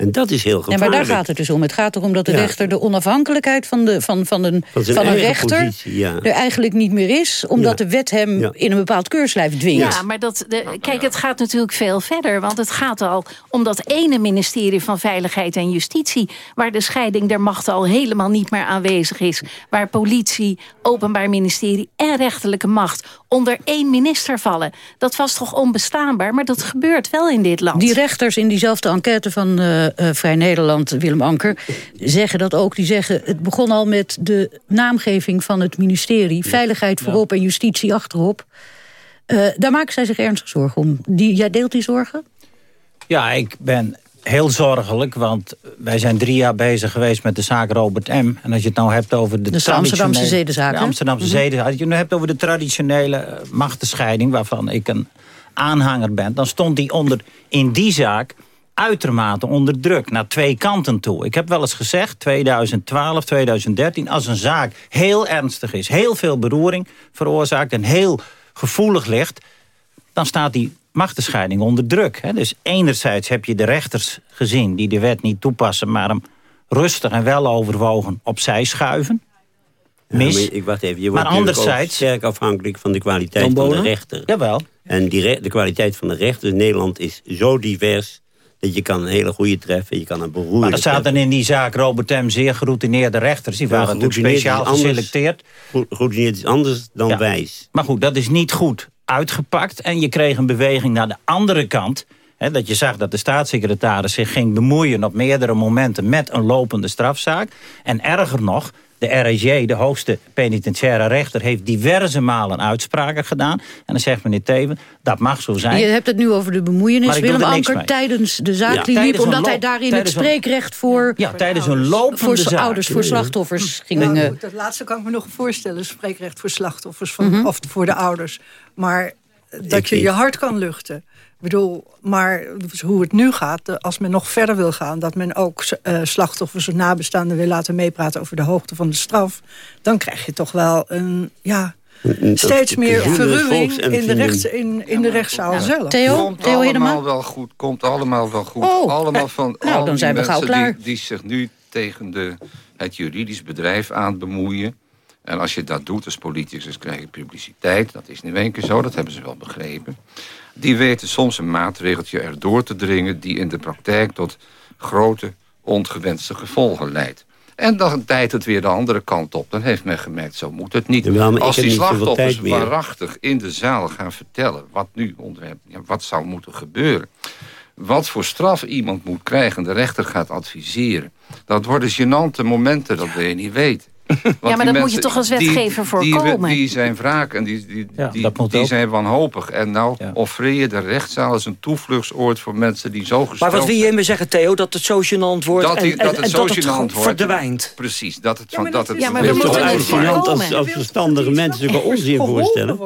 En dat is heel Ja, gevaarlijk. maar daar gaat het dus om. Het gaat erom dat de Ja. rechter de onafhankelijkheid van, de, van, van, een, Van een rechter positie, ja. er eigenlijk niet meer is. Omdat de wet hem in een bepaald keurslijf dwingt. Ja, maar dat, de, kijk, het gaat natuurlijk veel verder. Want het gaat al om dat ene ministerie van Veiligheid en Justitie... waar de scheiding der machten al helemaal niet meer aanwezig is. Waar politie, openbaar ministerie en rechterlijke macht... onder één minister vallen. Dat was toch onbestaanbaar, maar dat gebeurt wel in dit land. Die rechters in diezelfde enquête van eh, eh, Vrij Nederland, Willem Anker... zeggen dat ook. Die zeggen, het begon al met de naamgeving van het ministerie. Veiligheid voorop en justitie achterop. Eh, daar maken zij zich ernstig zorgen om. Die, jij deelt die zorgen? Ja, ik ben heel zorgelijk, want wij zijn drie jaar bezig geweest met de zaak Robert M. En als je het nou hebt over de, Dus de Amsterdamse zedenzaak, De? Amsterdamse Mhm. zedenzaak. Als je het nu hebt over de traditionele machtenscheiding... waarvan ik een aanhanger ben, dan stond die onder in die zaak uitermate onder druk, naar twee kanten toe. Ik heb wel eens gezegd, 2012, 2013... als een zaak heel ernstig is, heel veel beroering veroorzaakt... en heel gevoelig ligt, dan staat die machtenscheiding onder druk. Hè? Dus enerzijds heb je de rechters gezien die de wet niet toepassen... maar hem rustig en wel overwogen opzij schuiven. Ja, Mis. maar ik wacht even, je Maar wordt anderzijds- sterk afhankelijk van de kwaliteit van de rechter. Jawel. En die de kwaliteit van de rechter in Nederland is zo divers... dat je kan een hele goede treffen, je kan een beroerde Maar er zaten in die zaak Robert M. zeer geroutineerde rechters. Die waren natuurlijk speciaal geselecteerd. Geroutineerd is anders dan Ja. wijs. Maar goed, dat is niet goed uitgepakt. En je kreeg een beweging naar de andere kant. Hè, dat je zag dat de staatssecretaris zich ging bemoeien... op meerdere momenten met een lopende strafzaak. En erger nog, de RSJ, de hoogste penitentiaire rechter... heeft diverse malen uitspraken gedaan. En dan zegt meneer Teven, dat mag zo zijn. Je hebt het nu over de bemoeienis, Willem er Anker... mee. tijdens de zaak Ja, die liep... omdat hij daarin het tijdens een- spreekrecht voor... Ja, tijdens een lopende voor zaak. ouders, voor slachtoffers ging... Nou, goed, dat laatste kan ik me nog voorstellen. Spreekrecht voor slachtoffers van, Mhm. of voor de ouders. Maar dat Ik je niet. je hart kan luchten. Ik bedoel, maar hoe het nu gaat, de- als men nog verder wil gaan... dat men ook eh, slachtoffers of nabestaanden wil laten meepraten... over de hoogte van de straf... dan krijg je toch wel een, ja, steeds meer verruwing in de, rechts, in, in de rechtszaal zelf. komt allemaal wel goed. Komt allemaal wel goed. Oh, allemaal eh, van nou, al dan die zijn we mensen gauw klaar. Die, die zich nu tegen de, het juridisch bedrijf aan bemoeien. En als je dat doet als politicus, krijg je publiciteit. Dat is in één keer zo, dat hebben ze wel begrepen. Die weten soms een maatregeltje erdoor te dringen... die in de praktijk tot grote ongewenste gevolgen leidt. En dan tijdt het weer de andere kant op. Dan heeft men gemerkt, zo moet het niet. Als die slachtoffers waarachtig in de zaal gaan vertellen... wat nu onderwerp, ja, wat zou moeten gebeuren... wat voor straf iemand moet krijgen... de rechter gaat adviseren. Dat worden gênante momenten, dat wil je niet weten. Want Ja, maar die dat moet je toch als die- wetgever die- voorkomen? Die, zijn wraak en die, die, die, dat moet die zijn wanhopig. En nou offreer je de rechtszaal als een toevluchtsoord... voor mensen die zo gesteld Maar wat wil je me zeggen, Theo? Dat het zo gênant wordt dat, en, die- en- dat het en zo dat het wordt. verdwijnt. Precies, dat het, van, dat het Ja, maar is moeten toch als, als verstandige mensen zulke onzin voorstellen.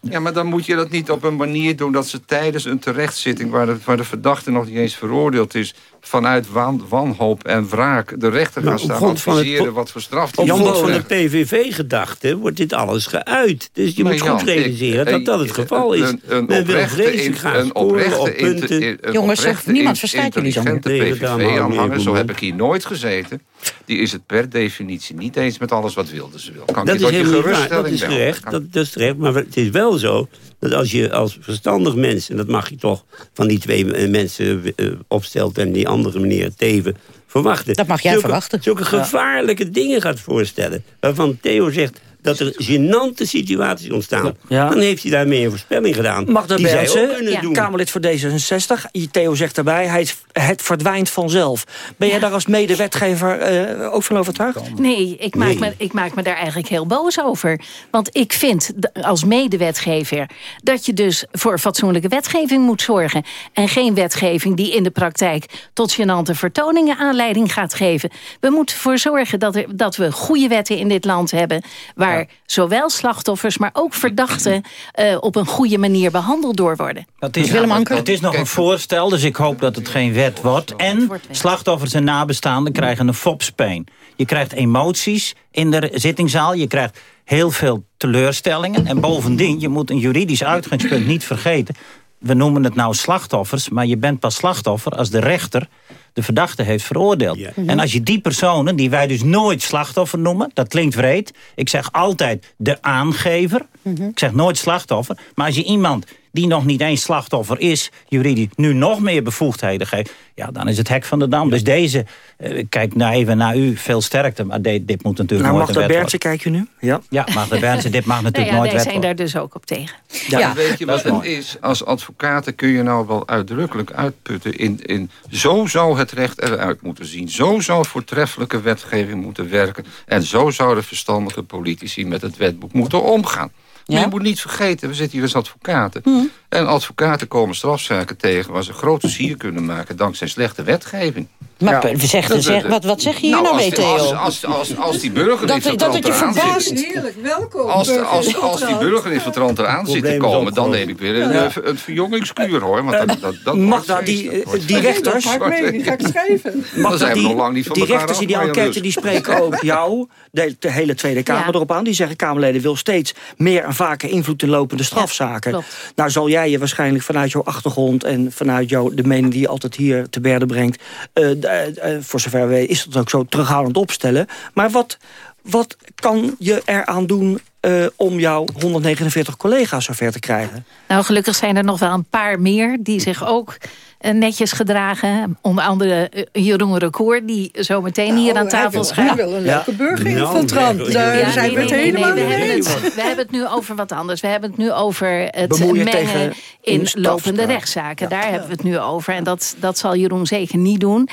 Ja, maar dan moet je dat niet op een manier doen... dat ze tijdens een terechtzitting... waar de, waar de verdachte nog niet eens veroordeeld is... vanuit wan- wanhoop en wraak de rechter op staan grond van het adviseren... po- wat voor straf Op die grond moet van de. PVV-gedachte wordt dit alles geuit. Dus je Maar moet goed ik- realiseren dat dat het geval is. een- een Men wil oprechte vreselijk in- graag een oprechte op punten. Jongens, niemand verstaat jullie zo. PVV-aanhanger, zo heb ik hier nooit gezeten... die is het per definitie niet eens met alles wat Wilders wil. Kan Dat ik is je tot je helemaal niet waar. geruststelling Dat is. Dat, dat is terecht. Maar het is wel zo dat als je als verstandig mens... en dat mag je toch van die twee eh, mensen eh, opstelt... en die andere meneer Teven verwachten. Dat mag jij zulke, verwachten. Zulke gevaarlijke dingen gaat voorstellen. Waarvan Theo zegt dat er gênante situaties ontstaan. Ja. Dan heeft hij daarmee een voorspelling gedaan. Magda die zij ook Berndsen, kunnen doen. Kamerlid voor D66. Theo zegt daarbij, het, het verdwijnt vanzelf. Ben jij daar als medewetgever eh ook van overtuigd? Nee, ik maak, Nee. Me, ik maak me daar eigenlijk heel boos over. Want ik vind als medewetgever dat je dus voor fatsoenlijke wetgeving moet zorgen. En geen wetgeving die in de praktijk tot gênante vertoningen aanleiding gaat geven. We moeten ervoor zorgen dat, er, dat we goede wetten in dit land hebben. Waar zowel slachtoffers, maar ook verdachten eh, op een goede manier behandeld door worden. Het is, het is nog een voorstel, dus ik hoop dat het geen wet wordt. En slachtoffers en nabestaanden krijgen een fopspeen. Je krijgt emoties in de zittingzaal. Je krijgt heel veel teleurstellingen. En bovendien, je moet een juridisch uitgangspunt niet vergeten. We noemen het nou slachtoffers, maar je bent pas slachtoffer als de rechter de verdachte heeft veroordeeld. En als je die personen, die wij dus nooit slachtoffer noemen... dat klinkt vreed. Ik zeg altijd de aangever. Ik zeg nooit slachtoffer. Maar als je iemand die nog niet eens slachtoffer is... juridisch nu nog meer bevoegdheden geeft... ja, dan is het hek van de dam. Dus deze, eh, kijk nou even naar u, veel sterkte. Maar dit, dit moet natuurlijk Nou, nooit een Magda Berndsen, kijk je nu? Ja, ja Magda Berndsen, dit mag Nou natuurlijk ja, nooit wij wet zijn daar dus ook op tegen. Ja, weet je wat het is? Als advocaten kun je nou wel uitdrukkelijk uitputten... in, in zo zou het recht eruit moeten zien. Zo zou voortreffelijke wetgeving moeten werken. En zo zouden verstandige politici met het wetboek moeten omgaan. Maar je moet niet vergeten, we zitten hier als advocaten. En advocaten komen strafzaken tegen... waar ze grote sier kunnen maken dankzij slechte wetgeving. Maar zeg, Dat- zeg, wat, wat zeg je hier nou, als mee, die- Theo? Als, als, als, als die burger Dat- niet dat vertrant het je zit... Heerlijk, welkom. Als, burger. als, als die in eraan zit te komen... dan neem ik weer een, Ja. eh, een verjongingskuur, hoor. Want dat, dat, dat wordt die, dat die rechters... Ga ik mee, die ga ik schrijven. Dan zijn we nog lang niet van die elkaar rechters die af, die enquête die spreken ook jou, de, de hele Tweede Kamer Ja. erop aan. Die zeggen Kamerleden wil steeds meer en vaker invloed in lopende strafzaken. nou zal jij je waarschijnlijk vanuit jouw achtergrond en vanuit jou, de mening die je altijd hier te berde brengt, eh, voor zover weten is dat ook zo terughoudend opstellen. Maar wat, wat kan je eraan doen eh, om jouw 149 collega's zover te krijgen? Nou, gelukkig zijn er nog wel een paar meer die zich ook eh, netjes gedragen. Onder andere eh, Jeroen Recour, die zo meteen hier aan tafel Oh, hij schuift. wil een Ja. leuke burger in Nou, Voltrand. nee, Daar ja, zijn we het helemaal we, mee hebben eens. het, we hebben het nu over wat anders. We hebben het nu over het Bemoeien mengen in lopende rechtszaken. Daar hebben we het nu over. En dat, dat zal Jeroen zeker niet doen.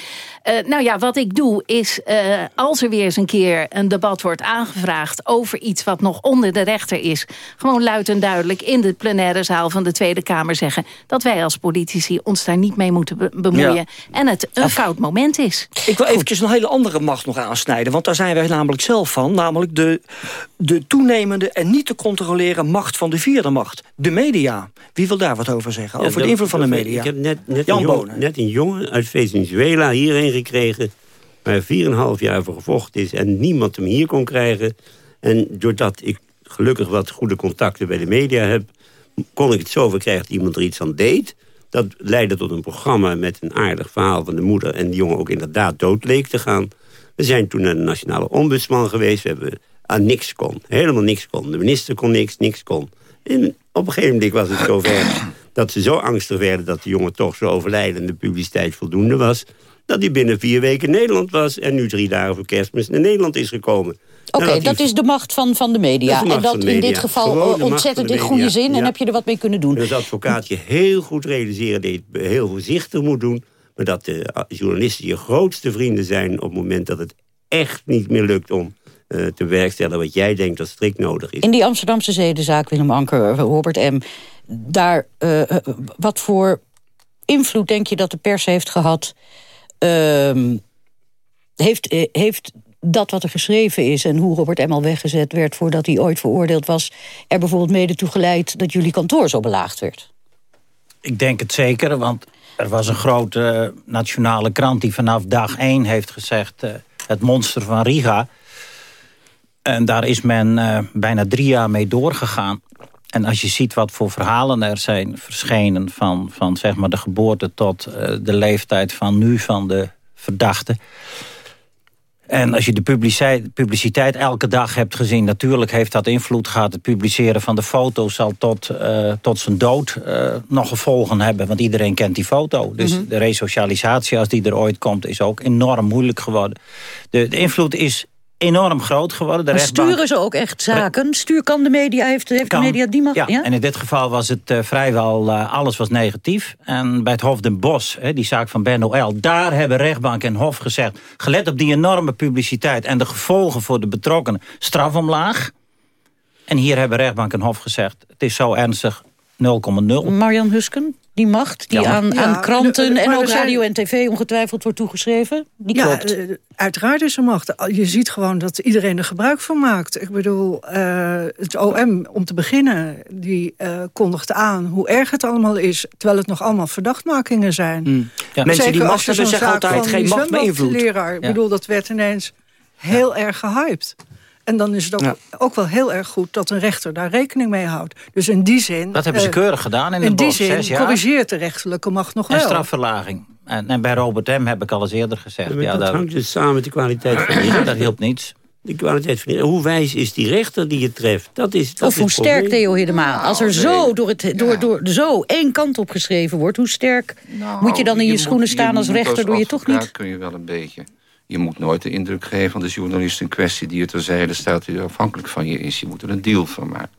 Eh, nou ja, wat ik doe is, eh, als er weer eens een keer een debat wordt aangevraagd... over iets wat nog onder de rechter is... gewoon luid en duidelijk in de plenaire zaal van de Tweede Kamer zeggen... dat wij als politici ons daar niet mee moeten be- bemoeien. Ja. En het een fout moment is. Ik wil eventjes een hele andere macht nog aansnijden. Want daar zijn wij namelijk zelf van. Namelijk de, de toenemende en niet te controleren macht van de vierde macht. De media. Wie wil daar wat over zeggen? Ja, over de invloed van de media. Ik heb net, net, Jan een, jongen, Bonen. net een jongen uit Venezuela hierheen gekregen... waar 4,5 jaar voor gevochten is en niemand hem hier kon krijgen. En doordat ik gelukkig wat goede contacten bij de media heb... kon ik het zover krijgen dat iemand er iets aan deed. Dat leidde tot een programma met een aardig verhaal van de moeder... en die jongen ook inderdaad dood leek te gaan. We zijn toen naar de nationale ombudsman geweest. We hebben aan niks kon, helemaal niks kon. De minister kon niks, niks kon. En op een gegeven moment was het zover dat ze zo angstig werden... dat de jongen toch zou overlijden en de publiciteit voldoende was. Dat hij binnen vier weken in Nederland was... en nu drie dagen voor kerstmis naar Nederland is gekomen. Oké, Nadat dat is de macht van, van de media. Dat en dat in dit geval ontzettend in de goede zin. En heb je er wat mee kunnen doen. En als advocaat je heel goed realiseren dat je het heel voorzichtig moet doen... maar dat de journalisten je grootste vrienden zijn... op het moment dat het echt niet meer lukt om eh, te werkstellen... wat jij denkt dat strikt nodig is. In die Amsterdamse zedenzaak, Willem Anker, Robert M. Daar, eh, eh, wat voor invloed denk je dat de pers heeft gehad? Ehm, heeft, eh, heeft dat wat er geschreven is en hoe Robert al weggezet werd... voordat hij ooit veroordeeld was... er bijvoorbeeld mede toe geleid dat jullie kantoor zo belaagd werd? Ik denk het zeker, want er was een grote nationale krant... die vanaf dag één heeft gezegd... eh, het monster van Riga. En daar is men eh, bijna drie jaar mee doorgegaan. En als je ziet wat voor verhalen er zijn verschenen... van, van zeg maar de geboorte tot eh, de leeftijd van nu van de verdachte... En als je de publiciteit, publiciteit elke dag hebt gezien... natuurlijk heeft dat invloed gehad. Het publiceren van de foto zal tot, eh, tot zijn dood eh, nog gevolgen hebben. Want iedereen kent die foto. Dus Mhm. de resocialisatie, als die er ooit komt... is ook enorm moeilijk geworden. De, de invloed is enorm groot geworden. De Maar rechtbank- sturen ze ook echt zaken? Stuur kan de media, heeft, heeft kan. de media die macht? Ja, en in dit geval was het eh, vrijwel eh, alles was negatief. En bij het Hof den Bosch, hè, die zaak van Ben L, daar hebben rechtbank en Hof gezegd... gelet op die enorme publiciteit en de gevolgen voor de betrokkenen... strafomlaag. En hier hebben rechtbank en Hof gezegd... het is zo ernstig, 0,0. Marian Husken, die macht die Ja. aan, Ja, aan kranten de- en ook zijn- radio en tv ongetwijfeld wordt toegeschreven, die ja, klopt. eh, uiteraard is er macht. Je ziet gewoon dat iedereen er gebruik van maakt. Ik bedoel, eh, het OM, om te beginnen, die eh, kondigt aan hoe erg het allemaal is... terwijl het nog allemaal verdachtmakingen zijn. Hmm. Ja. Zeker Mensen die macht hebben zeggen altijd geen macht beïnvloedt. Ik bedoel, dat werd ineens heel erg gehyped. En dan is het ook, Ja. ook wel heel erg goed dat een rechter daar rekening mee houdt. Dus in die zin... Dat hebben ze eh, keurig gedaan in, in het die Bosch, zin corrigeert de rechterlijke macht nog En wel. strafverlaging. En, en bij Robert M. heb ik al eens eerder gezegd. Ja, dat daar, hangt dus samen met de kwaliteit van die dat hielp niets. De kwaliteit van die- Hoe wijs is die rechter die je treft? Dat is, dat Of is hoe het sterk. Theo Hiddema, als er nee. zo door, het, door, door zo één kant op geschreven wordt, hoe sterk moet je dan in je, schoenen staan als rechter, doe je toch niet? kun je wel een beetje. Je moet nooit de indruk geven van de journalist in kwestie... die er terzijde staat, die afhankelijk van je is. Je moet er een deal van maken.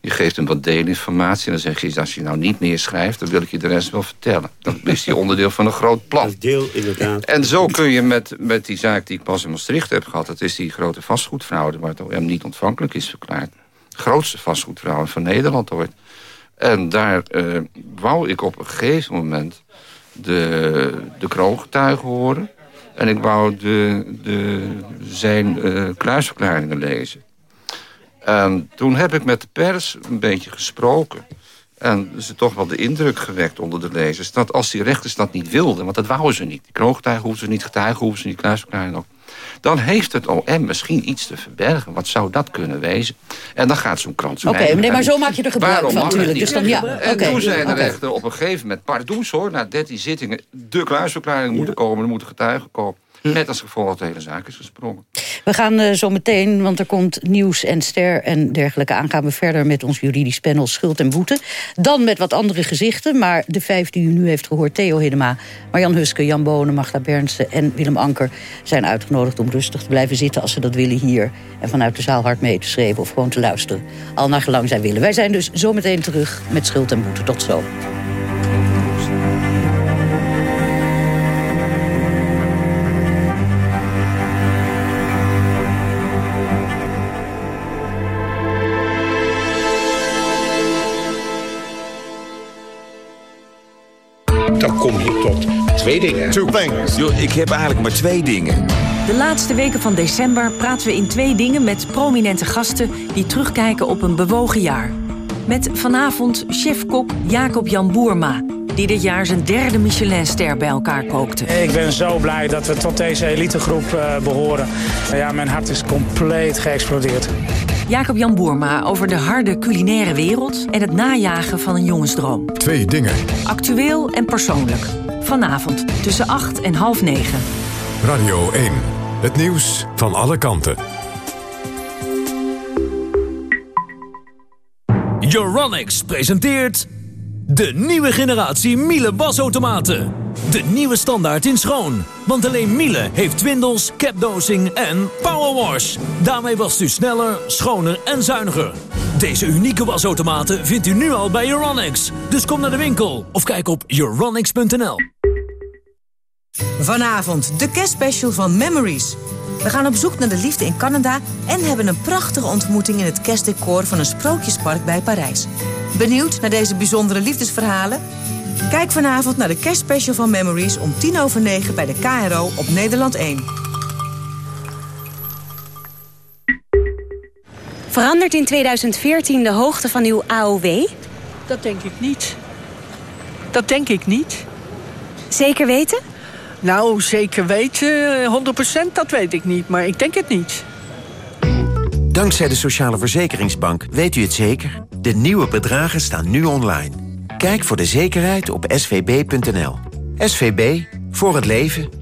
Je geeft hem wat deelinformatie en dan zeg je... als je nou niet meer schrijft, dan wil ik je de rest wel vertellen. Dan is die onderdeel van een groot plan. Deel, inderdaad. En zo kun je met, met die zaak die ik pas in Maastricht heb gehad... dat is die grote vastgoedfraude waar het OM niet ontvankelijk is verklaard. Grootste vastgoedfraude van Nederland ooit. En daar eh, wou ik op een gegeven moment de, de kroongetuigen horen. En ik wou de, de, zijn eh, kruisverklaringen lezen. En toen heb ik met de pers een beetje gesproken. En ze toch wel de indruk gewekt onder de lezers... dat als die rechters dat niet wilden, want dat wouden ze niet... die hoeven ze niet, getuigen hoeven ze niet, kruisverklaringen ook... dan heeft het OM misschien iets te verbergen. Wat zou dat kunnen wezen? En dan gaat zo'n krant Oké, schrijven. nee, maar zo maak je er gebruik Waarom van natuurlijk. niet? Dus dan, ja, En oké, toen zei de oké. rechter op een gegeven moment... pardons hoor, na 13 zittingen... de kruisverklaringen moeten komen, er moeten getuigen komen. Met als gevolg dat de hele zaak is gesprongen. We gaan eh, zo meteen, want er komt nieuws en ster en dergelijke aan... gaan we verder met ons juridisch panel Schuld en Boete. Dan met wat andere gezichten, maar de vijf die u nu heeft gehoord... Theo Hiddema, Marjan Huske, Jan Bonen, Magda Bernsen en Willem Anker... zijn uitgenodigd om rustig te blijven zitten als ze dat willen hier... en vanuit de zaal hard mee te schrijven of gewoon te luisteren. Al naar gelang zij willen. Wij zijn dus zo meteen terug met Schuld en Boete. Tot zo. Dan kom je tot twee dingen. Two things. Yo, ik heb eigenlijk maar twee dingen. De laatste weken van december praten we in twee dingen met prominente gasten die terugkijken op een bewogen jaar. Met vanavond chef-kok Jacob Jan Boerma, die dit jaar zijn derde Michelinster bij elkaar kookte. Ik ben zo blij dat we tot deze elitegroep eh, behoren. Ja, mijn hart is compleet geëxplodeerd. Jacob Jan Boerma over de harde culinaire wereld en het najagen van een jongensdroom. Twee dingen. Actueel en persoonlijk. Vanavond tussen 8 en half 9. Radio 1. Het nieuws van alle kanten. Euronics presenteert de nieuwe generatie Miele wasautomaten. De nieuwe standaard in schoon. Want alleen Miele heeft twindels, capdosing en powerwash. Daarmee wast u sneller, schoner en zuiniger. Deze unieke wasautomaten vindt u nu al bij Euronics. Dus kom naar de winkel of kijk op euronics.nl. Vanavond de kerstspecial van Memories. We gaan op zoek naar de liefde in Canada... en hebben een prachtige ontmoeting in het kerstdecor van een sprookjespark bij Parijs. Benieuwd naar deze bijzondere liefdesverhalen? Kijk vanavond naar de kerstspecial van Memories om tien over negen bij de KRO op Nederland 1. Verandert in 2014 de hoogte van uw AOW? Dat denk ik niet. Dat denk ik niet. Zeker weten? Nou, zeker weten, 100% dat weet ik niet, maar ik denk het niet. Dankzij de Sociale Verzekeringsbank weet u het zeker. De nieuwe bedragen staan nu online. Kijk voor de zekerheid op svb.nl. SVB, voor het leven.